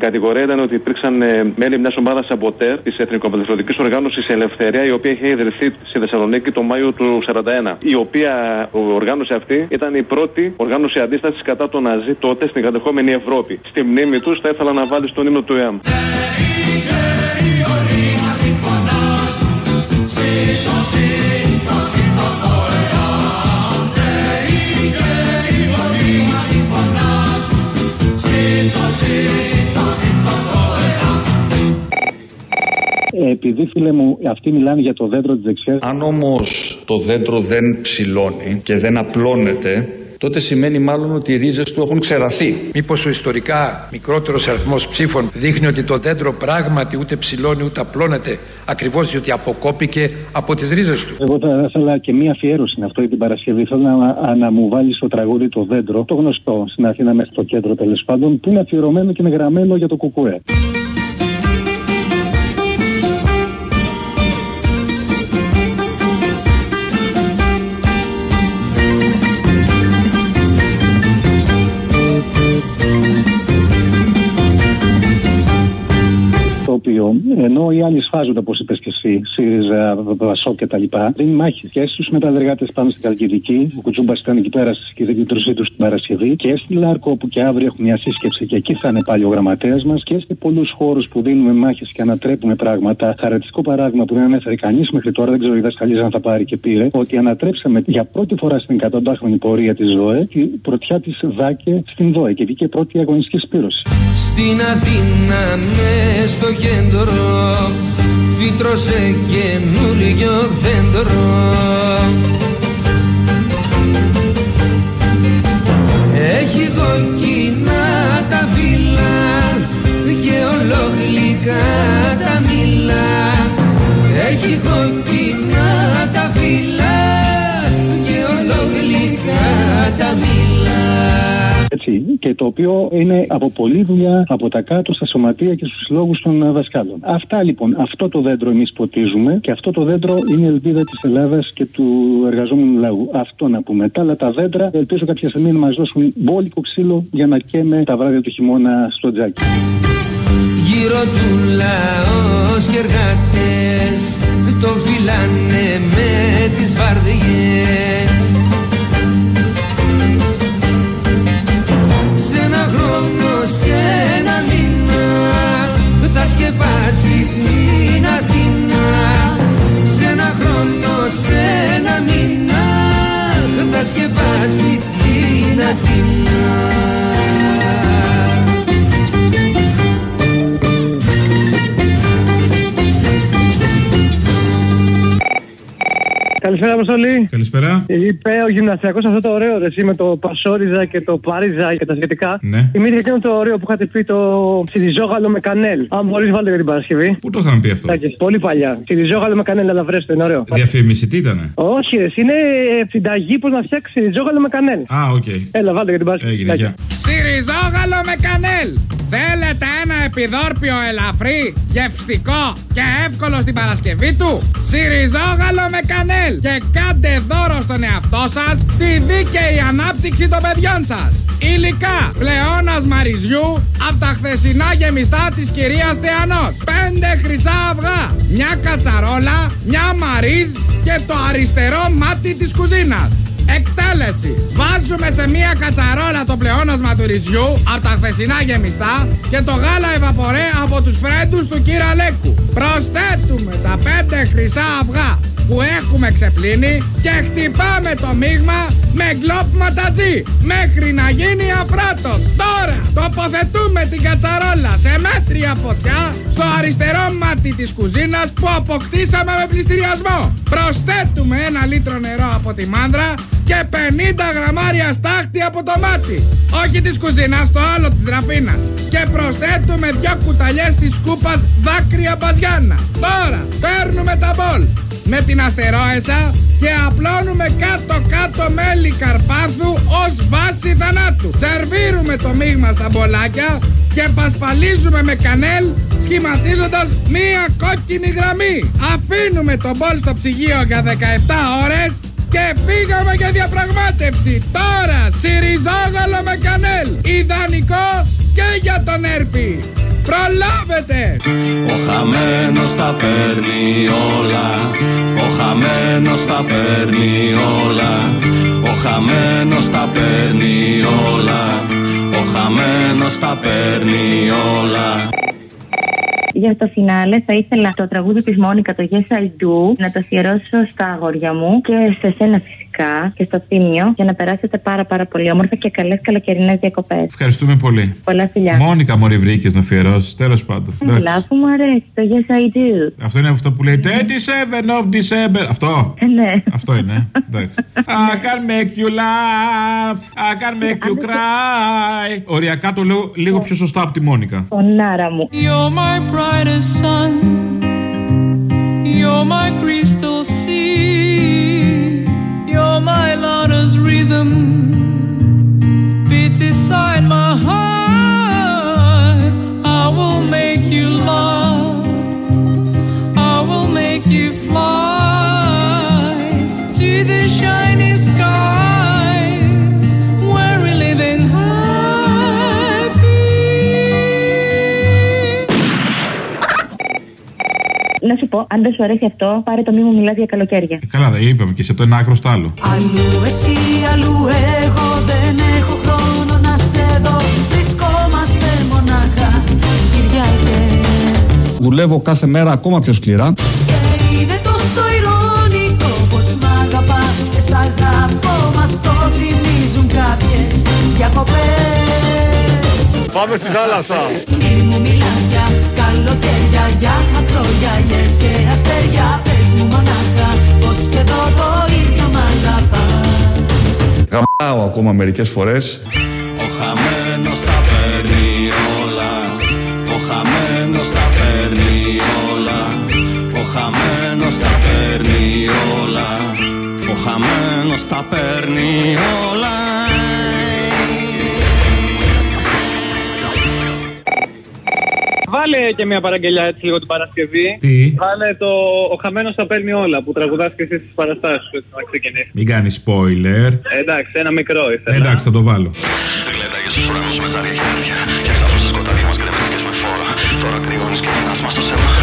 Η κατηγορία ήταν ότι υπήρξαν ε, μέλη μια ομάδα σαμποτέρ τη Εθνικοπαιδευτική Οργάνωση Ελευθερία, η οποία είχε ιδρυθεί στη Θεσσαλονίκη το Μάιο του 1941. Η οποία ο- οργάνωση αυτή ήταν η πρώτη οργάνωση αντίσταση κατά τον Ναζί τότε στην κατεχόμενη Ευρώπη. Στη μνήμη του θα ήθελα να βάλει τον ύμνο του ΕΑΜ. Επειδή φίλε μου, αυτοί μιλάνε για το δέντρο της δεξιά. Αν όμως το δέντρο δεν ψηλώνει και δεν απλώνεται, τότε σημαίνει μάλλον ότι οι ρίζες του έχουν ξεραθεί. Μήπως ο ιστορικά μικρότερος αριθμός ψήφων δείχνει ότι το δέντρο πράγματι ούτε ψηλώνει ούτε απλώνεται ακριβώς διότι αποκόπηκε από τις ρίζες του. Εγώ θα ήθελα και μία αφιέρωση είναι αυτό για την Παρασκευή. Θέλω να, να μου βάλεις το τραγούδι Το Δέντρο, το γνωστό στην Αθήνα μέχρι το κέντρο τέλος πάντων, που είναι αφιερωμένο και είναι γραμμένο για το Κουκουέ. Το οποίο ενώ οι άλλοι σφάζονται, όπως είπες και εσύ, ΣΥΡΙΖΑ, ΒΑΣΟ κτλ., δίνει μάχη και στου μεταδεργάτε πάνω στην Καλκιδική. Ο Κουτσούμπας ήταν εκεί πέρα στη συγκέντρωσή τους την Παρασκευή και στη Λάρκο, όπου και αύριο έχουμε μια σύσκεψη και εκεί θα είναι πάλι ο γραμματέας μας και σε πολλούς χώρους που δίνουμε μάχες και ανατρέπουμε πράγματα. Χαρακτηριστικό παράδειγμα που δεν ανέφερε κανείς μέχρι τώρα, δεν ξέρω η δασκαλία αν θα πάρει και πήρε, ότι ανατρέψαμε για πρώτη φορά στην 100χρονη πορεία της ΔΟΕ την πρωτιά της ΔΑΚΕ στην ΔΟΕ και βγήκε πρώτη αγωνιστική σπήρωση. Στην Αθήνα μες στο κέντρο φύτρωσε καινούριο δέντρο Έχει κοκκινά τα φύλλα και ολόγλυκα τα μήλα. Έχει κοκκινά τα φύλλα και ολόγλυκα τα μήλα Έτσι Έτσι. Και το οποίο είναι από πολλή δουλειά από τα κάτω στα σωματεία και στους συλλόγους των ε, δασκάλων. Αυτά λοιπόν, αυτό το δέντρο εμείς ποτίζουμε και αυτό το δέντρο είναι η ελπίδα της Ελλάδας και του εργαζόμενου λαού. Αυτό να πούμε. Τα άλλα τα δέντρα ελπίζω κάποια στιγμή να μας δώσουν μπόλικο ξύλο για να καίμε τα βράδια του χειμώνα στο τζάκι. Γύρω του λαός και εργάτες το φυλάνε με τις βαρδιές χρόνο, σε ένα μήνα. Θα σκεπάσει την Αθήνα. Σε ένα χρόνο, σε ένα μήνα. Θα σκεπάσει την Αθήνα Καλησπέρα, Αποστολή. Καλησπέρα. Είπε ο γυμναστιακός αυτό το ωραίο ρε, εσύ με το Πασόριζα και το Παρίζα και τα σχετικά. Ναι. Θυμήθηκε εκείνο το ωραίο που είχατε πει το Σιριζόγαλο με κανέλ. Αν μπορείς, βάλτε για την Παρασκευή. Πού το είχαμε πει αυτό; Τάκης, πολύ παλιά. Σιριζόγαλο με κανέλ, αλλά βρέστε, είναι ωραίο. Διαφήμιση τι ήτανε. Όχι, ρε, είναι ε, συνταγή πώς να φτιάξεις σιριζόγαλο με κανέλ. Α, οκ. Έλα, βάλτε για την Παρασκευή. Έγινε, Τάκη. γεια. Σιριζόγαλο με κανέλ. Θέλετε ένα επιδόρπιο ελαφρύ, γευστικό και εύκολο στην Παρασκευή του; Σιριζόγαλο με κανέλ. Και κάντε δώρο στον εαυτό σας τη δίκαιη ανάπτυξη των παιδιών σας. Υλικά πλεόνασμα ρυζιού από τα χθεσινά γεμιστά της κυρίας Θεανός. Πέντε χρυσά αυγά, μια κατσαρόλα, μια μαρίζ και το αριστερό μάτι της κουζίνας. Εκτέλεση. Βάζουμε σε μία κατσαρόλα το πλεόνασμα του ρυζιού από τα χθεσινά γεμιστά και το γάλα ευαπορέ από τους φρέντους του κύρα Λέκου. Προσθέτουμε τα πέντε χρυσά αυγά που έχουμε ξεπλύνει και χτυπάμε το μείγμα με γκλόπ ματατζή μέχρι να γίνει αφράτο. Τώρα τοποθετούμε την κατσαρόλα σε μέτρια φωτιά στο αριστερό μάτι της κουζίνας που αποκτήσαμε με πληστηριασμό. Προσθέτουμε ένα λίτρο νερό από τη μάνδρα και 50 γραμμάρια στάχτη από το μάτι. Όχι της κουζίνας, το άλλο της ραφίνας. Και προσθέτουμε δυο κουταλιές της σκούπας δάκρυα μπαζιάννα. Τώρα παίρνουμε τα μπολ με την αστερόεσα και απλώνουμε κάτω-κάτω μέλι καρπάθου ως βάση θανάτου. Σερβίρουμε το μείγμα στα μπολάκια και πασπαλίζουμε με κανέλ σχηματίζοντας μία κόκκινη γραμμή. Αφήνουμε το μπολ στο ψυγείο για 17 ώρες και φύγαμε για διαπραγμάτευση. Τώρα σιριζόγαλο με κανέλ. Ιδανικό και για τον έρπη. Προλάβετε! Ο χαμένος τα παίρνει όλα Ο χαμένος τα παίρνει όλα Ο χαμένος τα παίρνει όλα Ο χαμένος τα παίρνει όλα Για το φινάλε θα ήθελα το τραγούδι της Μόνικα, το Yes I Do, να το αφιερώσω στα αγόρια μου και σε σένα φυσικά και στο θύμιο για να περάσετε πάρα πάρα πολύ όμορφα και καλές καλοκαιρινές διακοπές. Ευχαριστούμε πολύ. Πολλά φιλιά. Μόνικα μωρή βρήκες να αφιερώσει, τέλος πάντων. Εντάξει. Καλά, αφού μου αρέσει το Yes I Do. Αυτό είναι αυτό που λέει 27 of December. Αυτό. Ναι. Αυτό είναι. Εντάξει. *laughs* I can make you laugh. I can make you cry. Οριακά το λέω λίγο πιο σωστά από τη Μόνικα. Φωνάρα μου. You're my brightest sun. You're my crystal sea. You're my lover's rhythm. Beats inside my Να σου πω, αν δεν σου αρέσει αυτό, πάρε το μη μου μιλάς για καλοκαίρια. Καλά, δεν είπαμε και σε από το ένα άκρο στο άλλο. Αλλού εσύ, αλλού εγώ δεν έχω χρόνο να σε δω Βρισκόμαστε μονάχα Κυριακές Δουλεύω κάθε μέρα ακόμα πιο σκληρά. Και είναι τόσο ηρωνικό πως μ' αγαπάς και σ' αγαπώ Μας το θυμίζουν κάποιες διακοπές Πάμε στη θάλασσα. Μη μου μιλάς για καλοκαίρια, για ακρογιαλιές και αστέρια Πες μου μονάχα πως και εδώ το ίδιο μ' αγαπάς. Γαμάω ακόμα μερικές φορές. Ο χαμένος τα παίρνει όλα. Ο χαμένος τα παίρνει όλα. Ο χαμένος τα παίρνει όλα. Ο χαμένος τα παίρνει όλα Βάλε και μια παραγγελιά έτσι λίγο την Παρασκευή. Τι; Βάλε το Ο Χαμένος τα παίρνει όλα που τραγουδάς και εσύ στις παραστάσεις σου. Έτσι να ξεκινήσεις. Μην κάνεις spoiler. Ε, εντάξει, ένα μικρό ήθελα. Εντάξει, θα το βάλω. Γλένταγες στους ουρανούς με ζάρια και χέρια Και ξαφνώς στο σκοτάδι μας γκρεμίστηκες με φόρα Τώρα κρυώνεις και γυρνάς μας στο εμάς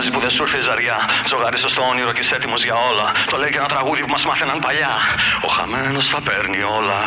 Δεν πειράζει που δεν σου ήρθε η ζαριά. Ζωγαρίσω στο όνειρο και είσαι έτοιμος για όλα. Το λέει και ένα τραγούδι που μας μάθαιναν παλιά. Ο χαμένος τα παίρνει όλα